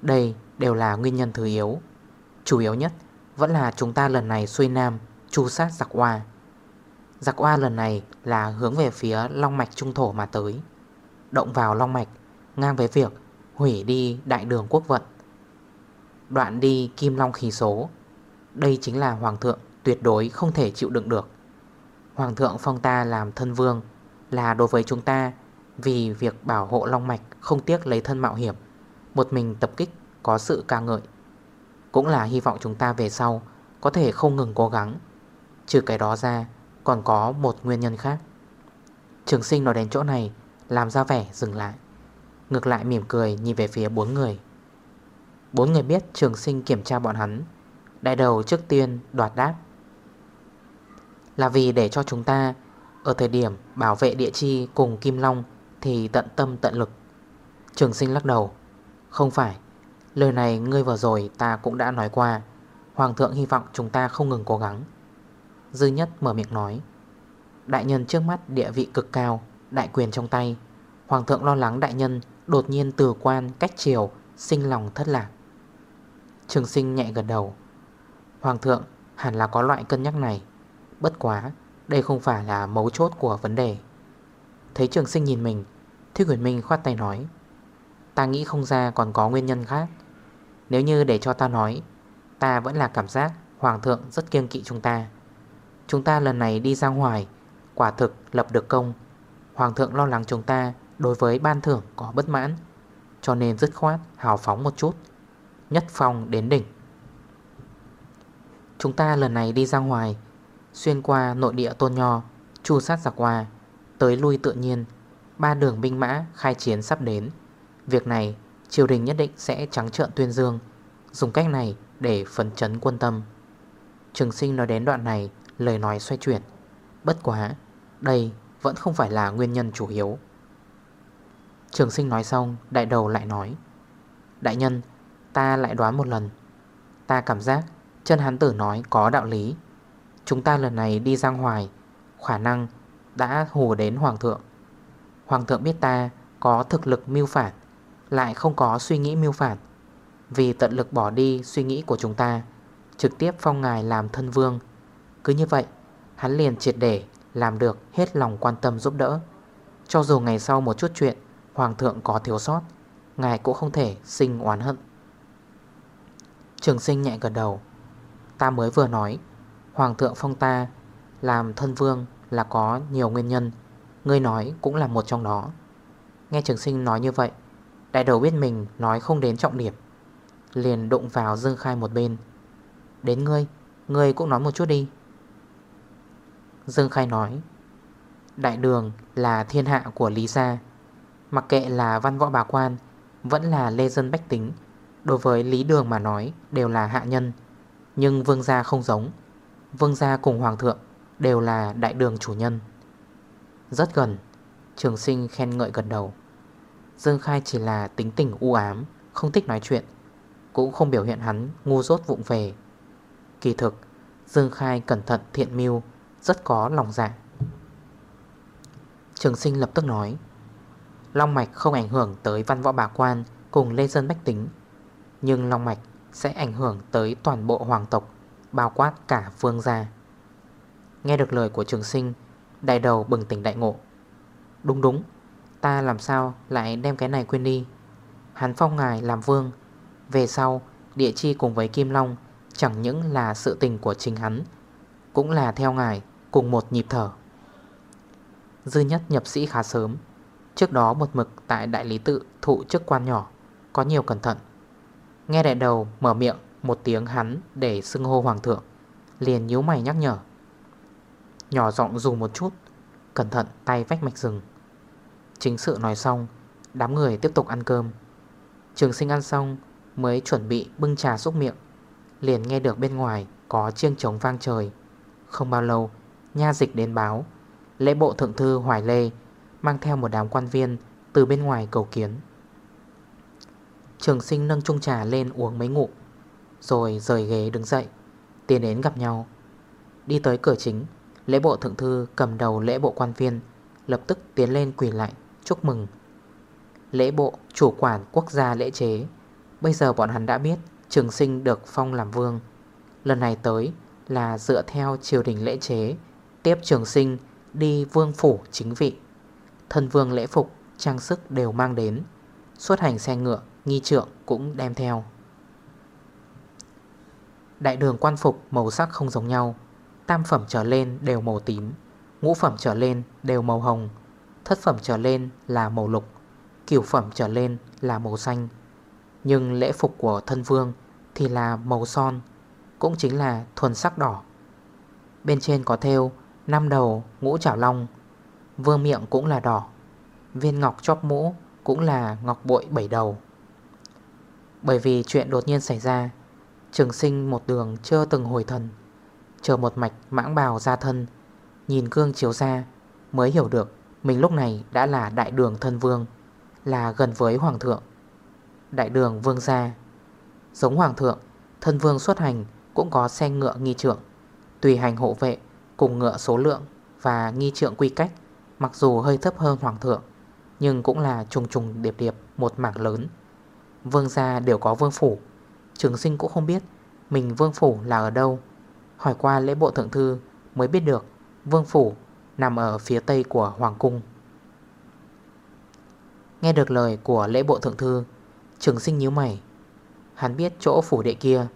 Đây đều là nguyên nhân thứ yếu. Chủ yếu nhất vẫn là chúng ta lần này xuôi nam, Chu sát giặc hoa Giặc hoa lần này là hướng về phía Long Mạch Trung Thổ mà tới. Động vào Long Mạch, Ngang với việc hủy đi đại đường quốc vận, Đoạn đi Kim Long khí số. Đây chính là Hoàng thượng tuyệt đối không thể chịu đựng được. Hoàng thượng phong ta làm thân vương Là đối với chúng ta Vì việc bảo hộ Long Mạch Không tiếc lấy thân mạo hiểm, Một mình tập kích có sự ca ngợi. Cũng là hy vọng chúng ta về sau Có thể không ngừng cố gắng. Trừ cái đó ra, Còn có một nguyên nhân khác. Trường sinh nói đến chỗ này, Làm ra vẻ dừng lại. Ngược lại mỉm cười nhìn về phía bốn người. Bốn người biết trường sinh kiểm tra bọn hắn. Đại đầu trước tiên đoạt đáp. Là vì để cho chúng ta, Ở thời điểm bảo vệ địa chi cùng Kim Long Thì tận tâm tận lực. Trường sinh lắc đầu. Không phải Lời này ngươi vừa rồi ta cũng đã nói qua. Hoàng thượng hy vọng chúng ta không ngừng cố gắng. Dư nhất mở miệng nói. Đại nhân trước mắt địa vị cực cao, Đại quyền trong tay. Hoàng thượng lo lắng đại nhân Đột nhiên từ quan, cách chiều Sinh lòng thất lạc. Trường sinh nhẹ gật đầu. Hoàng thượng, hẳn là có loại cân nhắc này. Bất quá, Đây không phải là mấu chốt của vấn đề. Thấy trường sinh nhìn mình, Thích Huyền Minh khoát tay nói. Ta nghĩ không ra còn có nguyên nhân khác. Nếu như để cho ta nói, Ta vẫn là cảm giác Hoàng thượng rất kiêng kỵ chúng ta. Chúng ta lần này đi ra ngoài, Quả thực lập được công. Hoàng thượng lo lắng chúng ta Đối với ban thưởng có bất mãn, Cho nên dứt khoát hào phóng một chút, Nhất phong đến đỉnh. Chúng ta lần này đi ra ngoài, Xuyên qua nội địa tôn nho, Chu sát giặc hoa, Tới lui tự nhiên, Ba đường binh mã khai chiến sắp đến. Việc này triều đình nhất định sẽ trắng trợn tuyên dương. Dùng cách này để phấn chấn quân tâm. Trường sinh nói đến đoạn này, Lời nói xoay chuyển. Bất quá, Đây vẫn không phải là nguyên nhân chủ yếu. Trường sinh nói xong, Đại đầu lại nói, Đại nhân, Ta lại đoán một lần. Ta cảm giác chân Hán tử nói có đạo lý. Chúng ta lần này đi ra ngoài, Khả năng đã hù đến Hoàng thượng. Hoàng thượng biết ta có thực lực mưu phản lại không có suy nghĩ mưu phản. Vì tận lực bỏ đi suy nghĩ của chúng ta, Trực tiếp phong ngài làm thân vương. Cứ như vậy, Hắn liền triệt để làm được hết lòng quan tâm giúp đỡ. Cho dù ngày sau một chút chuyện Hoàng thượng có thiếu sót, Ngài cũng không thể sinh oán hận. Trường sinh nhẹ gật đầu. Ta mới vừa nói, Hoàng thượng phong ta Làm thân vương là có nhiều nguyên nhân. Ngươi nói cũng là một trong đó. Nghe trường sinh nói như vậy Đại đầu biết mình nói không đến trọng điểm, Liền đụng vào Dương Khai một bên. Đến ngươi Ngươi cũng nói một chút đi. Dương Khai nói, Đại đường là thiên hạ của Lý Gia, Mặc kệ là văn võ bà quan, Vẫn là lê dân bách tính, Đối với Lý Đường mà nói đều là hạ nhân. Nhưng vương gia không giống, Vương gia cùng hoàng thượng đều là đại đường chủ nhân. Rất gần, Trường sinh khen ngợi gần đầu. Dương Khai chỉ là tính tình u ám, Không thích nói chuyện, Cũng không biểu hiện hắn ngu dốt vụng về. Kỳ thực, Dương Khai cẩn thận thiện mưu, Rất có lòng dạ. Trường sinh lập tức nói, Long mạch không ảnh hưởng tới văn võ bà quan Cùng lê dân bách tính, Nhưng long mạch sẽ ảnh hưởng tới toàn bộ hoàng tộc, Bao quát cả vương gia. Nghe được lời của trường sinh, Đại đầu bừng tỉnh đại ngộ. Đúng đúng Ta làm sao lại đem cái này quên đi? Hắn phong ngài làm vương. Về sau, địa chi cùng với Kim Long Chẳng những là sự tình của chính hắn, Cũng là theo ngài cùng một nhịp thở. Dư nhất nhập sĩ khá sớm. Trước đó một mực tại đại lý tự thụ chức quan nhỏ, Có nhiều cẩn thận. Nghe đại đầu mở miệng một tiếng hắn để xưng hô hoàng thượng, Liền nhíu mày nhắc nhở. Nhỏ giọng dùng một chút, Cẩn thận tay vách mạch rừng. Chính sự nói xong, Đám người tiếp tục ăn cơm. Trường sinh ăn xong, Mới chuẩn bị bưng trà xúc miệng. Liền nghe được bên ngoài Có chiêng trống vang trời. Không bao lâu, Nha dịch đến báo. Lễ bộ thượng thư Hoài Lê Mang theo một đám quan viên Từ bên ngoài cầu kiến. Trường sinh nâng chung trà lên uống mấy ngụ Rồi rời ghế đứng dậy, Tiến đến gặp nhau. Đi tới cửa chính, Lễ bộ thượng thư cầm đầu lễ bộ quan viên Lập tức tiến lên quỳ lại. Chúc mừng. Lễ bộ chủ quản quốc gia lễ chế. Bây giờ bọn hắn đã biết Trường sinh được phong làm vương. Lần này tới là dựa theo triều đình lễ chế, Tiếp trường sinh đi vương phủ chính vị. Thân vương lễ phục, Trang sức đều mang đến. Xuất hành xe ngựa, Nghi trượng cũng đem theo. Đại đường quan phục màu sắc không giống nhau. Tam phẩm trở lên đều màu tím, Ngũ phẩm trở lên đều màu hồng. Thất phẩm trở lên là màu lục Kiểu phẩm trở lên là màu xanh. Nhưng lễ phục của thân vương Thì là màu son, Cũng chính là thuần sắc đỏ. Bên trên có theo năm đầu ngũ chảo long, Vương miệng cũng là đỏ, Viên ngọc chóp mũ cũng là ngọc bội bảy đầu. Bởi vì chuyện đột nhiên xảy ra, Trường sinh một đường chưa từng hồi thần, Chờ một mạch mãng bào ra thân, Nhìn gương chiếu ra Mới hiểu được mình lúc này đã là đại đường thân vương, Là gần với hoàng thượng. Đại đường vương gia. Giống hoàng thượng, Thân vương xuất hành cũng có xe ngựa nghi trượng, Tùy hành hộ vệ Cùng ngựa số lượng Và nghi trượng quy cách, Mặc dù hơi thấp hơn hoàng thượng, Nhưng cũng là trùng trùng điệp điệp Một mảng lớn. Vương gia đều có vương phủ. Trường sinh cũng không biết Mình vương phủ là ở đâu. Hỏi qua lễ bộ thượng thư Mới biết được Vương phủ nằm ở phía tây của Hoàng cung. Nghe được lời của lễ bộ thượng thư, Trường sinh nhíu mày. Hắn biết chỗ phủ đệ kia.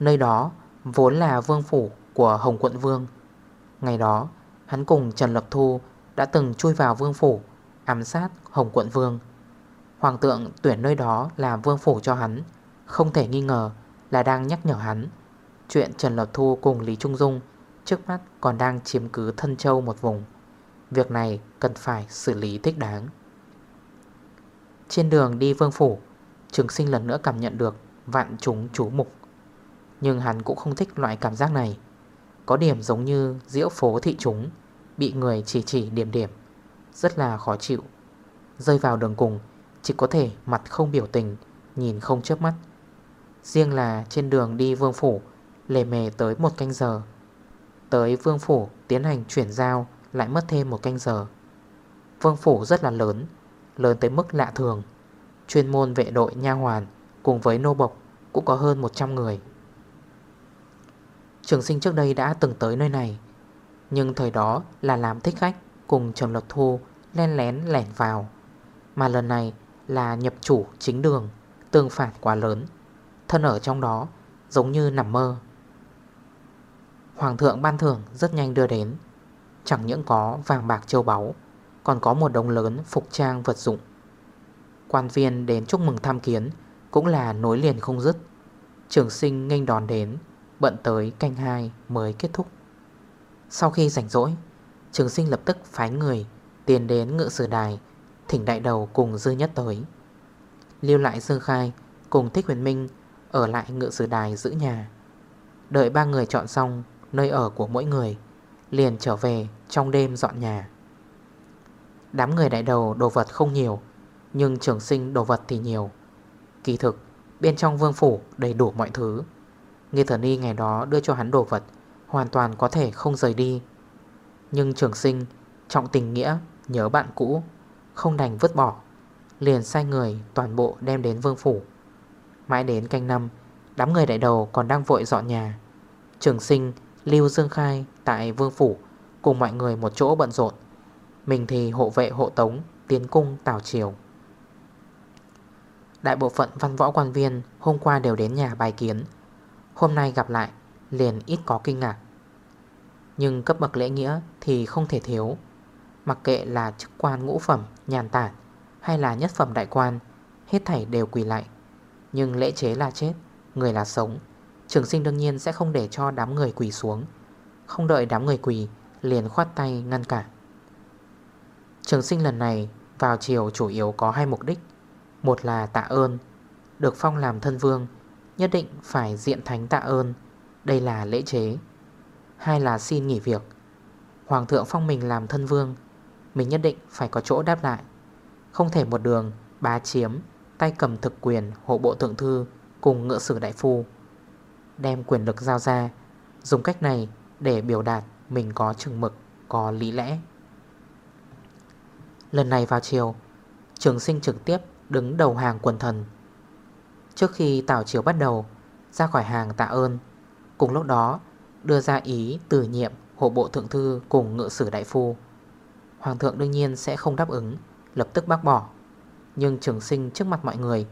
Nơi đó vốn là vương phủ của Hồng quận vương. Ngày đó, hắn cùng Trần Lập Thu Đã từng chui vào vương phủ, Ám sát Hồng quận vương. Hoàng tượng tuyển nơi đó làm vương phủ cho hắn, Không thể nghi ngờ là đang nhắc nhở hắn. Chuyện Trần Lập Thu cùng Lý Trung Dung Trước mắt còn đang chiếm cứ thân châu một vùng. Việc này cần phải xử lý thích đáng. Trên đường đi vương phủ, Trường sinh lần nữa cảm nhận được Vạn chúng chú mục. Nhưng hắn cũng không thích loại cảm giác này. Có điểm giống như diễu phố thị chúng, Bị người chỉ chỉ điểm điểm, Rất là khó chịu. Rơi vào đường cùng, Chỉ có thể mặt không biểu tình, Nhìn không chớp mắt. Riêng là trên đường đi vương phủ, Lề mề tới một canh giờ Tới vương phủ tiến hành chuyển giao, Lại mất thêm một canh giờ. Vương phủ rất là lớn Lớn tới mức lạ thường. Chuyên môn vệ đội nha hoàn Cùng với nô bộc cũng có hơn 100 người. Trường sinh trước đây đã từng tới nơi này, Nhưng thời đó là làm thích khách Cùng Trầm Lộc Thu len lén lẻn vào, Mà lần này là nhập chủ chính đường, Tương phản quá lớn. Thân ở trong đó giống như nằm mơ. Hoàng thượng ban thưởng rất nhanh đưa đến. Chẳng những có vàng bạc châu báu, Còn có một đồng lớn phục trang vật dụng. Quan viên đến chúc mừng tham kiến Cũng là nối liền không dứt. Trường sinh nghênh đón đến, Bận tới canh 2 mới kết thúc. Sau khi rảnh rỗi, Trường sinh lập tức phái người Tiến đến ngự sử đài, Thỉnh đại đầu cùng dư nhất tới. Lưu lại Dương Khai Cùng Thích Huyền Minh Ở lại ngự sử đài giữ nhà. Đợi ba người chọn xong nơi ở của mỗi người, Liền trở về trong đêm dọn nhà. Đám người đại đầu đồ vật không nhiều, Nhưng trường sinh đồ vật thì nhiều. Kỳ thực, Bên trong vương phủ đầy đủ mọi thứ. Nghe thần y ngày đó đưa cho hắn đồ vật, Hoàn toàn có thể không rời đi. Nhưng trường sinh, Trọng tình nghĩa, Nhớ bạn cũ, Không đành vứt bỏ, Liền sai người toàn bộ đem đến vương phủ. Mãi đến canh năm, Đám người đại đầu còn đang vội dọn nhà. Trường sinh Lưu Dương Khai tại Vương Phủ Cùng mọi người một chỗ bận rộn. Mình thì hộ vệ hộ tống, Tiến cung, tào triều. Đại bộ phận văn võ quan viên Hôm qua đều đến nhà bài kiến. Hôm nay gặp lại, Liền ít có kinh ngạc. Nhưng cấp bậc lễ nghĩa thì không thể thiếu. Mặc kệ là chức quan ngũ phẩm, Nhàn tản, Hay là nhất phẩm đại quan, Hết thảy đều quỳ lại. Nhưng lễ chế là chết, Người là sống. Trường sinh đương nhiên sẽ không để cho đám người quỳ xuống. Không đợi đám người quỳ, Liền khoát tay ngăn cản. Trường sinh lần này, Vào chiều chủ yếu có hai mục đích. Một là tạ ơn, Được phong làm thân vương, Nhất định phải diện thánh tạ ơn, Đây là lễ chế. Hai là xin nghỉ việc. Hoàng thượng phong mình làm thân vương, Mình nhất định phải có chỗ đáp lại. Không thể một đường, bá chiếm, Tay cầm thực quyền hộ bộ thượng thư Cùng ngựa sử đại phu. Đem quyền lực giao ra Dùng cách này để biểu đạt Mình có chừng mực, có lý lẽ. Lần này vào chiều Trường sinh trực tiếp đứng đầu hàng quần thần. Trước khi Tảo Chiều bắt đầu Ra khỏi hàng tạ ơn Cùng lúc đó đưa ra ý từ nhiệm hộ bộ thượng thư cùng ngự sử đại phu. Hoàng thượng đương nhiên sẽ không đáp ứng Lập tức bác bỏ. Nhưng trường sinh trước mặt mọi người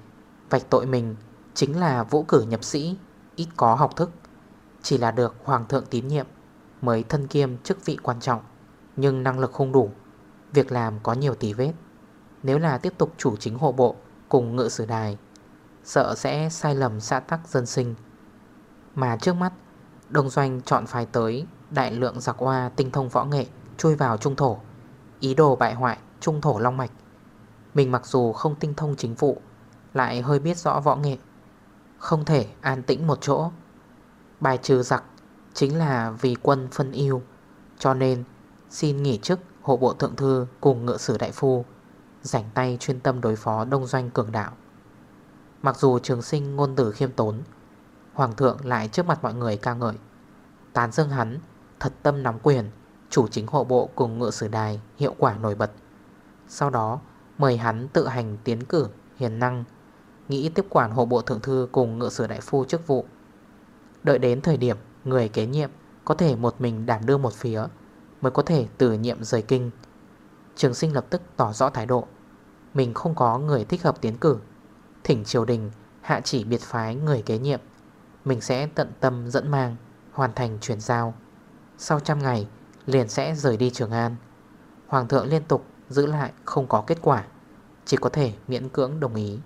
Vạch tội mình chính là vũ cử nhập sĩ. Ít có học thức. Chỉ là được hoàng thượng tín nhiệm Mới thân kiêm chức vị quan trọng, Nhưng năng lực không đủ, Việc làm có nhiều tí vết. Nếu là tiếp tục chủ chính hộ bộ Cùng ngự sử đài, Sợ sẽ sai lầm xã tắc dân sinh. Mà trước mắt, Đông Doanh chọn phái tới Đại lượng giặc hoa tinh thông võ nghệ, Chui vào trung thổ, Ý đồ bại hoại trung thổ long mạch. Mình mặc dù không tinh thông chính vụ, Lại hơi biết rõ võ nghệ không thể an tĩnh một chỗ. Bài trừ giặc Chính là vì quân phân yêu Cho nên xin nghỉ chức Hộ bộ thượng thư cùng ngựa sử đại phu, Rảnh tay chuyên tâm đối phó đông doanh cường đạo. Mặc dù trường sinh ngôn tử khiêm tốn, Hoàng thượng lại trước mặt mọi người ca ngợi. Tán dương hắn, Thật tâm nắm quyền, Chủ chính hộ bộ cùng ngựa sử đài Hiệu quả nổi bật. Sau đó, mời hắn tự hành tiến cử Hiền năng Nghĩ tiếp quản hộ bộ thượng thư cùng ngựa sử đại phu chức vụ. Đợi đến thời điểm Người kế nhiệm có thể một mình đảm đương một phía, Mới có thể từ nhiệm rời kinh. Trường sinh lập tức tỏ rõ thái độ. Mình không có người thích hợp tiến cử. Thỉnh triều đình hạ chỉ biệt phái người kế nhiệm. Mình sẽ tận tâm dẫn mang, Hoàn thành chuyển giao. Sau trăm ngày, liền sẽ rời đi Trường An. Hoàng thượng liên tục giữ lại không có kết quả, Chỉ có thể miễn cưỡng đồng ý.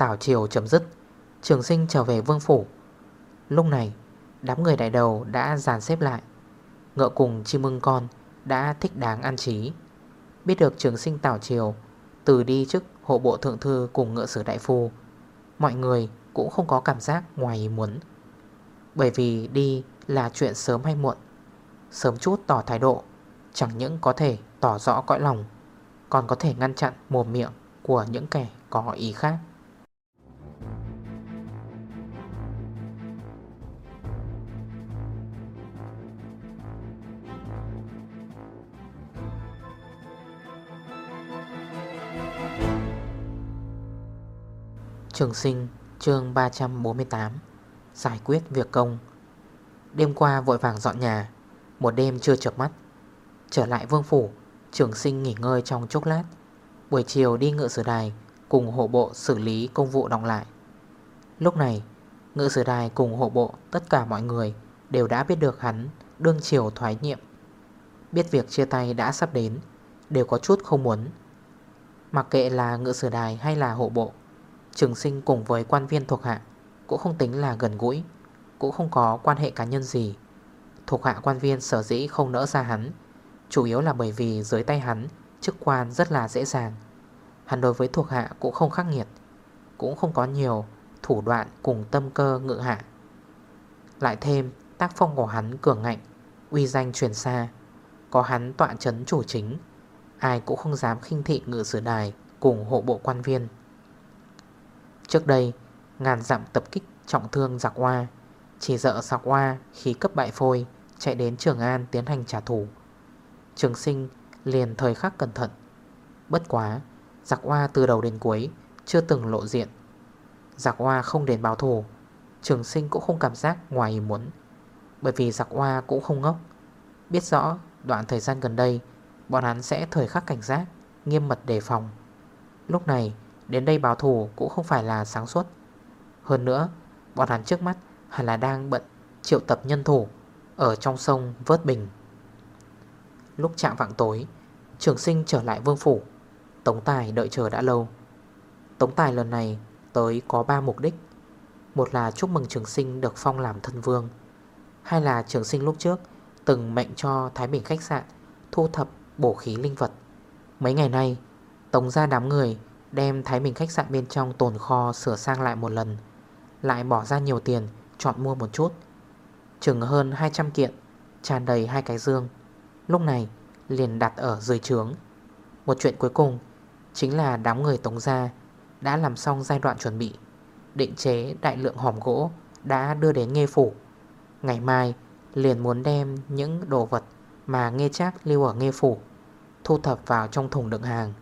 Tảo triều chấm dứt. Trường sinh trở về vương phủ. Lúc này, Đám người đại đầu đã dàn xếp lại. Ngựa cùng chim ưng con Đã thích đáng an trí. Biết được trường sinh tảo triều, Từ đi chức hộ bộ thượng thư cùng ngựa sử đại phu, Mọi người cũng không có cảm giác ngoài ý muốn. Bởi vì đi là chuyện sớm hay muộn, Sớm chút tỏ thái độ, Chẳng những có thể tỏ rõ cõi lòng, Còn có thể ngăn chặn mồm miệng Của những kẻ có ý khác. Trường sinh, chương 348 Giải quyết việc công. Đêm qua vội vàng dọn nhà, Một đêm chưa chợp mắt. Trở lại vương phủ, Trường sinh nghỉ ngơi trong chốc lát. Buổi chiều đi ngựa sử đài, Cùng hộ bộ xử lý công vụ đọng lại. Lúc này Ngựa sử đài cùng hộ bộ, Tất cả mọi người đều đã biết được hắn, Đương chiều thoái nhiệm. Biết việc chia tay đã sắp đến, Đều có chút không muốn. Mặc kệ là ngựa sử đài hay là hộ bộ Trường sinh cùng với quan viên thuộc hạ Cũng không tính là gần gũi, Cũng không có quan hệ cá nhân gì. Thuộc hạ quan viên sở dĩ không nỡ ra hắn, Chủ yếu là bởi vì dưới tay hắn Chức quan rất là dễ dàng. Hắn đối với thuộc hạ cũng không khắc nghiệt, Cũng không có nhiều thủ đoạn cùng tâm cơ ngự hạ. Lại thêm, tác phong của hắn cường ngạnh, Uy danh truyền xa, Có hắn tọa chấn chủ chính, Ai cũng không dám khinh thị ngự sử đài Cùng hộ bộ quan viên. Trước đây, Ngàn dặm tập kích trọng thương giặc hoa. Chỉ dợ giặc hoa khí cấp bại phôi, Chạy đến Trường An tiến hành trả thù. Trường sinh liền thời khắc cẩn thận. Bất quá, Giặc hoa từ đầu đến cuối Chưa từng lộ diện. Giặc hoa không đến báo thù, Trường sinh cũng không cảm giác ngoài ý muốn. Bởi vì giặc hoa cũng không ngốc. Biết rõ đoạn thời gian gần đây, Bọn hắn sẽ thời khắc cảnh giác, Nghiêm mật đề phòng. Lúc này Đến đây báo thù cũng không phải là sáng suốt. Hơn nữa, Bọn hắn trước mắt hẳn là đang bận Triệu tập nhân thủ Ở trong sông vớt bình. Lúc chạm vạng tối, Trường sinh trở lại vương phủ. Tống Tài đợi chờ đã lâu. Tống Tài lần này tới có 3 mục đích. Một là chúc mừng trường sinh được phong làm thân vương. Hai là trường sinh lúc trước Từng mệnh cho Thái Bình khách sạn Thu thập bổ khí linh vật. Mấy ngày nay, Tống ra đám người Đem Thái Bình khách sạn bên trong tồn kho sửa sang lại một lần, Lại bỏ ra nhiều tiền, Chọn mua một chút. Chừng hơn 200 kiện, tràn đầy hai cái dương. Lúc này, liền đặt ở dưới trướng. Một chuyện cuối cùng Chính là đám người tống gia Đã làm xong giai đoạn chuẩn bị, Định chế đại lượng hòm gỗ Đã đưa đến nghe phủ. Ngày mai, liền muốn đem những đồ vật Mà nghe chác lưu ở nghe phủ Thu thập vào trong thùng đựng hàng.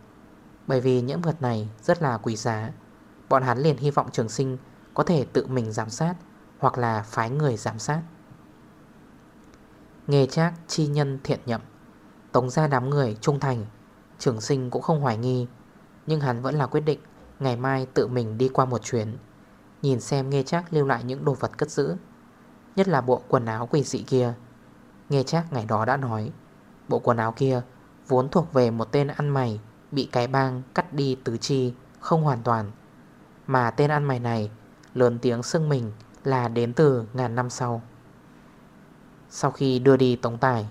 Bởi vì những vật này rất là quý giá. Bọn hắn liền hy vọng trường sinh Có thể tự mình giám sát Hoặc là phái người giám sát. Nghe chắc chi nhân thiện nhậm. Tống ra đám người trung thành, Trường sinh cũng không hoài nghi. Nhưng hắn vẫn là quyết định Ngày mai tự mình đi qua một chuyến, Nhìn xem nghe chắc lưu lại những đồ vật cất giữ, Nhất là bộ quần áo quỷ dị kia. Nghe chắc ngày đó đã nói, Bộ quần áo kia Vốn thuộc về một tên ăn mày Bị cái bang cắt đi tứ chi Không hoàn toàn. Mà tên ăn mày này Lớn tiếng xưng mình là đến từ ngàn năm sau. Sau khi đưa đi tống tài,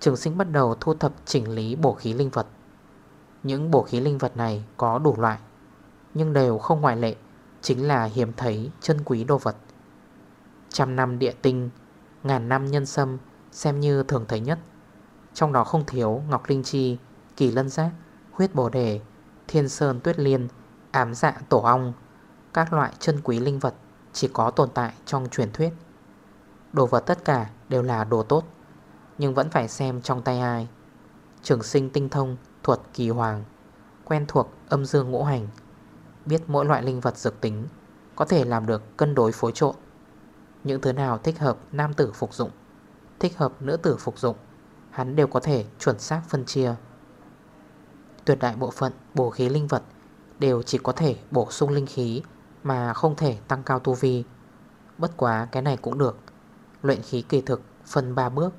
Trường sinh bắt đầu thu thập chỉnh lý bổ khí linh vật. Những bổ khí linh vật này có đủ loại, Nhưng đều không ngoại lệ, Chính là hiếm thấy chân quý đồ vật. Trăm năm địa tinh, Ngàn năm nhân sâm Xem như thường thấy nhất, Trong đó không thiếu ngọc linh chi, Kỳ lân giác Huyết bồ đề, Thiên sơn tuyết liên, Ám dạ tổ ong, Các loại chân quý linh vật Chỉ có tồn tại trong truyền thuyết. Đồ vật tất cả đều là đồ tốt, Nhưng vẫn phải xem trong tay ai. Trường sinh tinh thông Thuật kỳ hoàng, Quen thuộc âm dương ngũ hành, Biết mỗi loại linh vật dược tính, Có thể làm được cân đối phối trộn. Những thứ nào thích hợp nam tử phục dụng, Thích hợp nữ tử phục dụng, Hắn đều có thể chuẩn xác phân chia. Tuyệt đại bộ phận bổ khí linh vật Đều chỉ có thể bổ sung linh khí Mà không thể tăng cao tu vi. Bất quá cái này cũng được. Luyện khí kỳ thực phân 3 bước.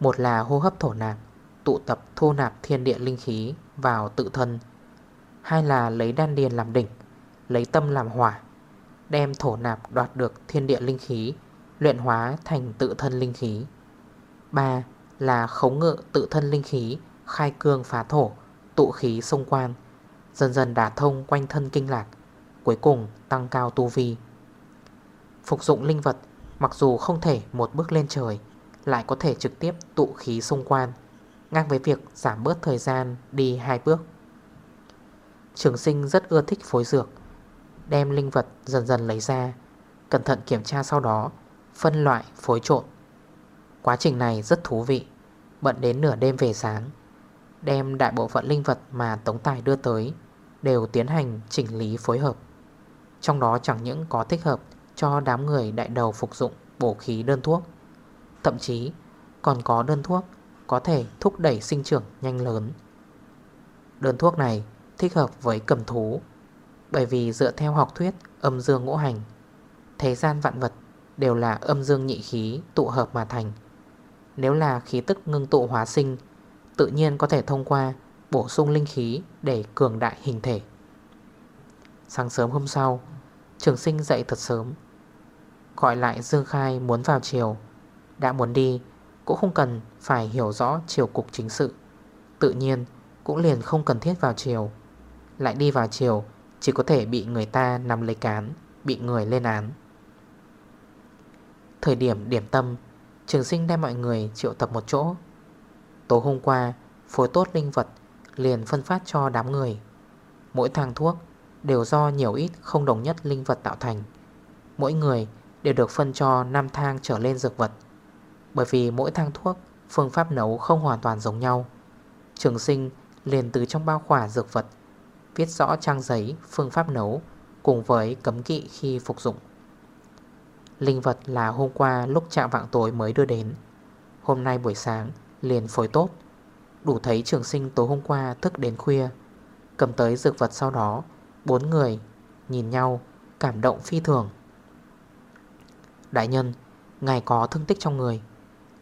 Một là hô hấp thổ nạp, Tụ tập thu nạp thiên địa linh khí vào tự thân. Hai là lấy đan điền làm đỉnh, Lấy tâm làm hỏa, Đem thổ nạp đoạt được thiên địa linh khí, Luyện hóa thành tự thân linh khí. Ba là khống ngự tự thân linh khí, Khai cương phá thổ. Tụ khí xung quan Dần dần đả thông quanh thân kinh lạc, Cuối cùng tăng cao tu vi. Phục dụng linh vật, Mặc dù không thể một bước lên trời, Lại có thể trực tiếp tụ khí xung quan Ngang với việc giảm bớt thời gian đi hai bước. Trường sinh rất ưa thích phối dược, Đem linh vật dần dần lấy ra, Cẩn thận kiểm tra sau đó, Phân loại phối trộn. Quá trình này rất thú vị, Bận đến nửa đêm về sáng. Đem đại bộ phận linh vật mà Tống Tài đưa tới Đều tiến hành chỉnh lý phối hợp. Trong đó chẳng những có thích hợp Cho đám người đại đầu phục dụng bổ khí đơn thuốc, Thậm chí còn có đơn thuốc Có thể thúc đẩy sinh trưởng nhanh lớn. Đơn thuốc này thích hợp với cầm thú, Bởi vì dựa theo học thuyết âm dương ngũ hành, Thế gian vạn vật đều là âm dương nhị khí tụ hợp mà thành. Nếu là khí tức ngưng tụ hóa sinh Tự nhiên có thể thông qua bổ sung linh khí để cường đại hình thể. Sáng sớm hôm sau, Trường sinh dậy thật sớm. Gọi lại Dương Khai muốn vào chiều Đã muốn đi, Cũng không cần phải hiểu rõ chiều cục chính sự. Tự nhiên, cũng liền không cần thiết vào chiều lại đi vào chiều Chỉ có thể bị người ta nằm lấy cán, Bị người lên án. Thời điểm điểm tâm, Trường sinh đem mọi người triệu tập một chỗ. Tối hôm qua, Phối tốt linh vật, Liền phân phát cho đám người. Mỗi thang thuốc đều do nhiều ít không đồng nhất linh vật tạo thành. Mỗi người đều được phân cho 5 thang trở lên dược vật. Bởi vì mỗi thang thuốc, Phương pháp nấu không hoàn toàn giống nhau. Trường sinh liền từ trong bao khỏa dược vật, Viết rõ trang giấy, phương pháp nấu Cùng với cấm kỵ khi phục dụng. Linh vật là hôm qua lúc chạm vạng tối mới đưa đến. Hôm nay buổi sáng liền phối tốt. Đủ thấy trường sinh tối hôm qua thức đến khuya. Cầm tới dược vật sau đó, Bốn người nhìn nhau, Cảm động phi thường. Đại nhân, Ngài có thương tích trong người.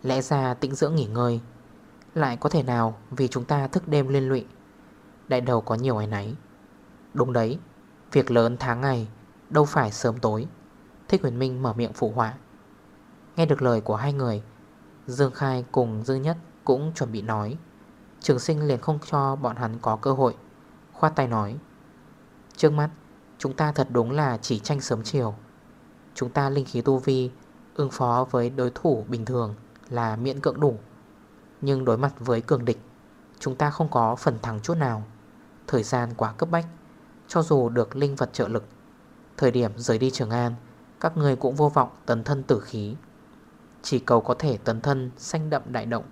Lẽ ra tĩnh dưỡng nghỉ ngơi. Lại có thể nào vì chúng ta thức đêm liên lụy? Đại đầu có nhiều ai nấy Đúng đấy, Việc lớn tháng ngày, Đâu phải sớm tối. Thích huyền minh mở miệng phụ họa. Nghe được lời của hai người, Dương Khai cùng Dương Nhất cũng chuẩn bị nói. Trường sinh liền không cho bọn hắn có cơ hội, Khoát tay nói. Trước mắt, Chúng ta thật đúng là chỉ tranh sớm chiều. Chúng ta linh khí tu vi Ứng phó với đối thủ bình thường là miễn cưỡng đủ. Nhưng đối mặt với cường địch, Chúng ta không có phần thắng chút nào. Thời gian quá cấp bách, Cho dù được linh vật trợ lực. Thời điểm rời đi Trường An, Các người cũng vô vọng tấn thân tử khí. Chỉ cầu có thể tấn thân xanh đậm đại động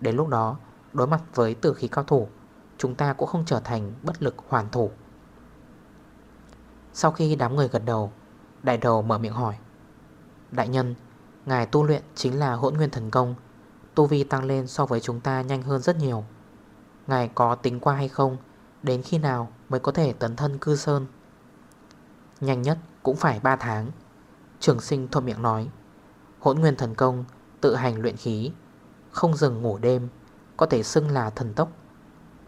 Đến lúc đó, Đối mặt với tử khí cao thủ, Chúng ta cũng không trở thành bất lực hoàn thủ. Sau khi đám người gật đầu, Đại đầu mở miệng hỏi, Đại nhân, Ngài tu luyện chính là hỗn nguyên thần công, Tu vi tăng lên so với chúng ta nhanh hơn rất nhiều. Ngài có tính qua hay không, Đến khi nào mới có thể tấn thân cư sơn? Nhanh nhất cũng phải 3 tháng. Trường sinh thuận miệng nói, Hỗn nguyên thần công Tự hành luyện khí không dừng ngủ đêm, Có thể xưng là thần tốc.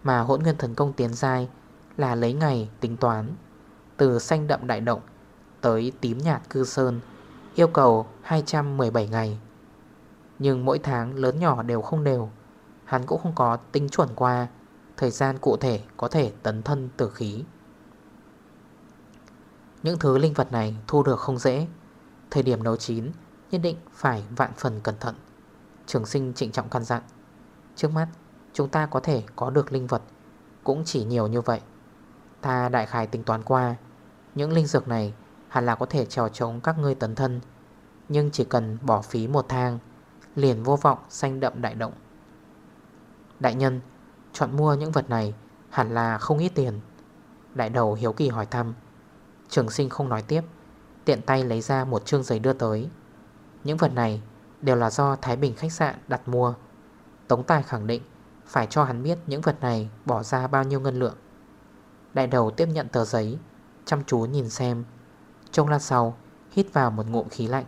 Mà hỗn nguyên thần công tiến dai Là lấy ngày tính toán, Từ xanh đậm đại động Tới tím nhạt cư sơn, Yêu cầu 217 ngày. Nhưng mỗi tháng lớn nhỏ đều không đều, Hắn cũng không có tính chuẩn qua Thời gian cụ thể có thể tấn thân tử khí. Những thứ linh vật này thu được không dễ. Thời điểm nấu chín, Nhất định phải vạn phần cẩn thận. Trường sinh trịnh trọng căn dặn. Trước mắt, chúng ta có thể có được linh vật. Cũng chỉ nhiều như vậy. Ta đại khái tính toán qua, Những linh dược này Hẳn là có thể trèo chống các ngươi tấn thân. Nhưng chỉ cần bỏ phí một thang, Liền vô vọng xanh đậm đại động. Đại nhân, Chọn mua những vật này Hẳn là không ít tiền. Đại đầu hiếu kỳ hỏi thăm. Trường sinh không nói tiếp, Tiện tay lấy ra một chương giấy đưa tới. Những vật này đều là do Thái Bình khách sạn đặt mua. Tống Tài khẳng định Phải cho hắn biết những vật này bỏ ra bao nhiêu ngân lượng. Đại đầu tiếp nhận tờ giấy, Chăm chú nhìn xem. Trông lát sau, Hít vào một ngụm khí lạnh.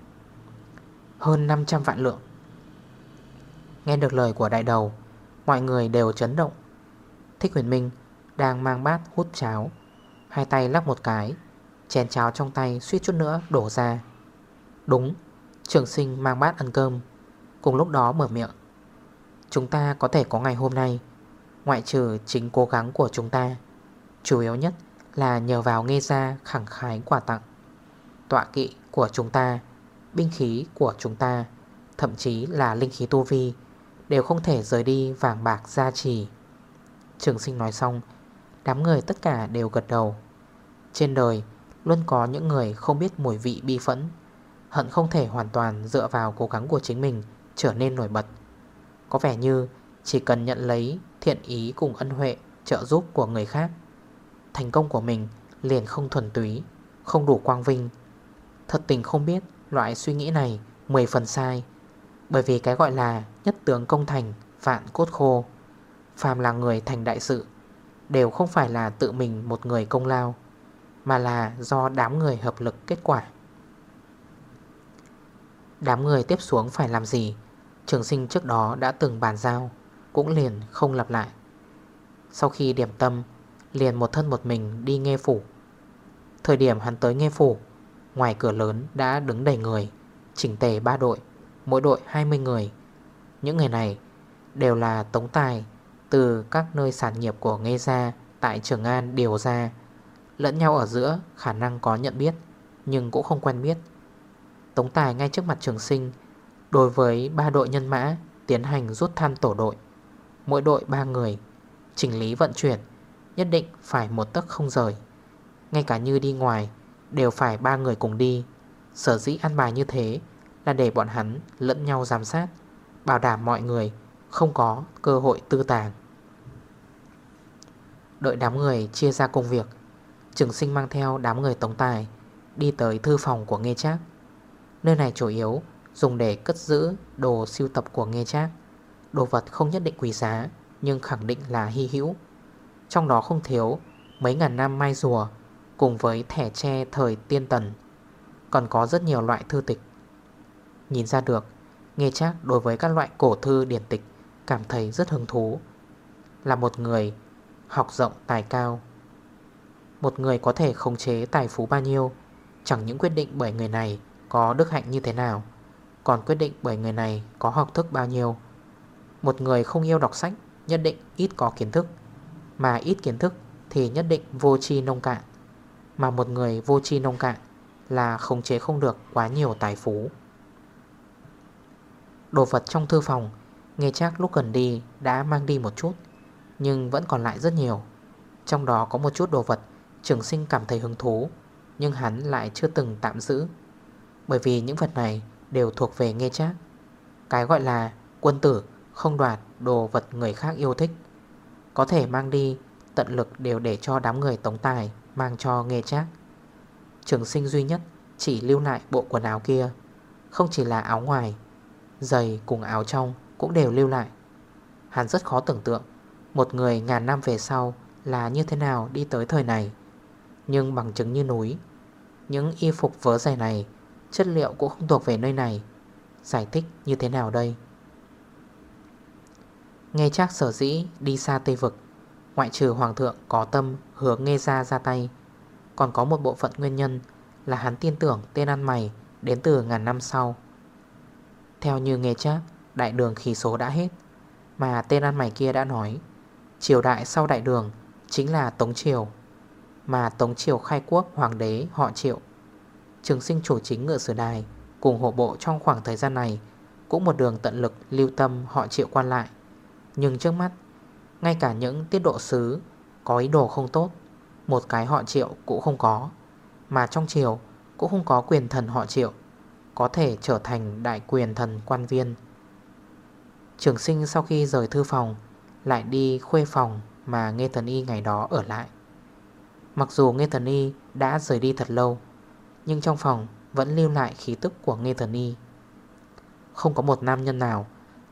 Hơn 500 vạn lượng. Nghe được lời của đại đầu, Mọi người đều chấn động. Thích huyền minh đang mang bát hút cháo, Hai tay lắc một cái, Chén cháo trong tay suýt chút nữa đổ ra. Đúng Trường sinh mang bát ăn cơm. Cùng lúc đó mở miệng. Chúng ta có thể có ngày hôm nay. Ngoại trừ chính cố gắng của chúng ta, Chủ yếu nhất là nhờ vào nghe ra khẳng khái quà tặng. Tọa kỵ của chúng ta, Binh khí của chúng ta, Thậm chí là linh khí tu vi Đều không thể rời đi vàng bạc gia trì. Trường sinh nói xong, Đám người tất cả đều gật đầu. Trên đời Luôn có những người không biết mùi vị bi phẫn. Hận không thể hoàn toàn dựa vào cố gắng của chính mình Trở nên nổi bật. Có vẻ như chỉ cần nhận lấy thiện ý cùng ân huệ, trợ giúp của người khác, Thành công của mình liền không thuần túy, Không đủ quang vinh. Thật tình không biết loại suy nghĩ này 10 phần sai, Bởi vì cái gọi là nhất tướng công thành, Vạn cốt khô, Phàm là người thành đại sự, Đều không phải là tự mình một người công lao, Mà là do đám người hợp lực kết quả. Đám người tiếp xuống phải làm gì? Trường sinh trước đó đã từng bàn giao, Cũng liền không lặp lại. Sau khi điểm tâm, Liền một thân một mình đi nghe phủ. Thời điểm hắn tới nghe phủ, Ngoài cửa lớn đã đứng đầy người, Chỉnh tề ba đội, Mỗi đội 20 người. Những người này đều là tống tài Từ các nơi sản nghiệp của Nghe ra Tại Trường An điều ra. Lẫn nhau ở giữa khả năng có nhận biết, Nhưng cũng không quen biết. Tống tài ngay trước mặt trường sinh, Đối với ba đội nhân mã Tiến hành rút than tổ đội. Mỗi đội 3 người, Chỉnh lý vận chuyển, Nhất định phải một tấc không rời. Ngay cả như đi ngoài, Đều phải ba người cùng đi. Sở dĩ ăn bài như thế Là để bọn hắn lẫn nhau giám sát, Bảo đảm mọi người không có cơ hội tư tàng. Đợi đám người chia ra công việc, Trường sinh mang theo đám người tống tài Đi tới thư phòng của nghe Trác. Nơi này chủ yếu dùng để cất giữ đồ siêu tập của nghe Trác Đồ vật không nhất định quý giá, Nhưng khẳng định là hy hữu. Trong đó không thiếu mấy ngàn năm mai rùa Cùng với thẻ tre thời tiên tần. Còn có rất nhiều loại thư tịch. Nhìn ra được Nghe chắc đối với các loại cổ thư điển tịch Cảm thấy rất hứng thú. Là một người học rộng tài cao. Một người có thể khống chế tài phú bao nhiêu, Chẳng những quyết định bởi người này có đức hạnh như thế nào, Còn quyết định bởi người này có học thức bao nhiêu. Một người không yêu đọc sách Nhất định ít có kiến thức, Mà ít kiến thức thì nhất định vô tri nông cạn, Mà một người vô tri nông cạn Là khống chế không được quá nhiều tài phú. Đồ vật trong thư phòng, Nghe chắc lúc gần đi đã mang đi một chút, Nhưng vẫn còn lại rất nhiều. Trong đó có một chút đồ vật Trường sinh cảm thấy hứng thú, Nhưng hắn lại chưa từng tạm giữ. Bởi vì những vật này đều thuộc về nghe chác. Cái gọi là quân tử không đoạt đồ vật người khác yêu thích. Có thể mang đi, Tận lực đều để cho đám người tống tài Mang cho nghe chác. Trường sinh duy nhất chỉ lưu lại bộ quần áo kia. Không chỉ là áo ngoài, Giày cùng áo trong cũng đều lưu lại. Hắn rất khó tưởng tượng Một người ngàn năm về sau Là như thế nào đi tới thời này. Nhưng bằng chứng như núi, Những y phục vớ giày này Chất liệu cũng không thuộc về nơi này. Giải thích như thế nào đây? Nghe chắc sở dĩ đi xa Tây Vực, Ngoại trừ Hoàng thượng có tâm hướng nghe ra ra tay, Còn có một bộ phận nguyên nhân Là hắn tin tưởng tên ăn mày Đến từ ngàn năm sau. Theo như nghe chắc Đại đường khí số đã hết, Mà tên ăn mày kia đã nói, Triều đại sau đại đường Chính là Tống Triều, Mà Tống Triều khai quốc hoàng đế họ Triệu. Trường sinh chủ chính ngựa sử đài, Cùng hộ bộ trong khoảng thời gian này, Cũng một đường tận lực lưu tâm họ Triệu quan lại. Nhưng trước mắt, Ngay cả những tiết độ sứ Có ý đồ không tốt, Một cái họ Triệu cũng không có, Mà trong triều cũng không có quyền thần họ Triệu, Có thể trở thành đại quyền thần quan viên. Trường sinh sau khi rời thư phòng, Lại đi khuê phòng mà Nghe Thần Y ngày đó ở lại. Mặc dù Nghe Thần Y đã rời đi thật lâu nhưng trong phòng vẫn lưu lại khí tức của Nghe Thần Y Không có một nam nhân nào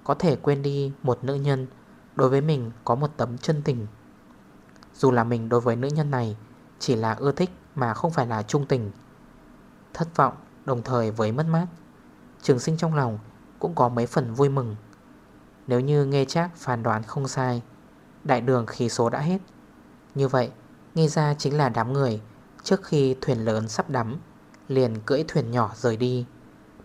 Có thể quên đi một nữ nhân Đối với mình có một tấm chân tình. Dù là mình đối với nữ nhân này Chỉ là ưa thích mà không phải là trung tình, Thất vọng đồng thời với mất mát, Trường sinh trong lòng cũng có mấy phần vui mừng. Nếu như nghe chắc phán đoán không sai, Đại đường khí số đã hết. Như vậy nghe ra chính là đám người Trước khi thuyền lớn sắp đắm. Liền cưỡi thuyền nhỏ rời đi.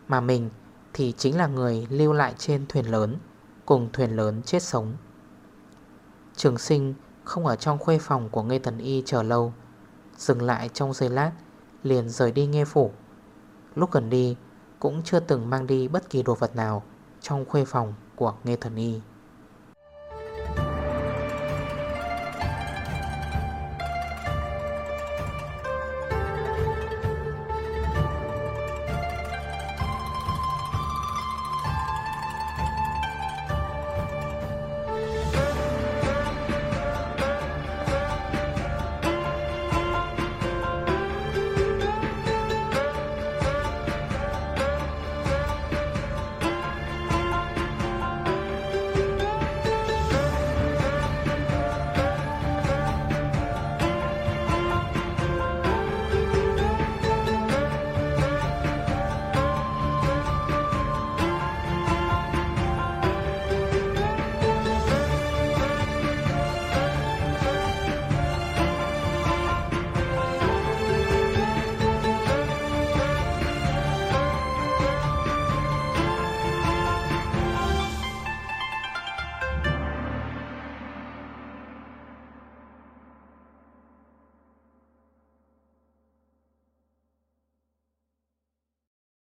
Mà mình thì chính là người lưu lại trên thuyền lớn, Cùng thuyền lớn chết sống. Trường sinh không ở trong khuê phòng của Nghê Tần Y chờ lâu, Dừng lại trong giây lát, Liền rời đi nghe phủ. Lúc gần đi, cũng chưa từng mang đi bất kỳ đồ vật nào Trong khuê phòng của Nghe Thần Y.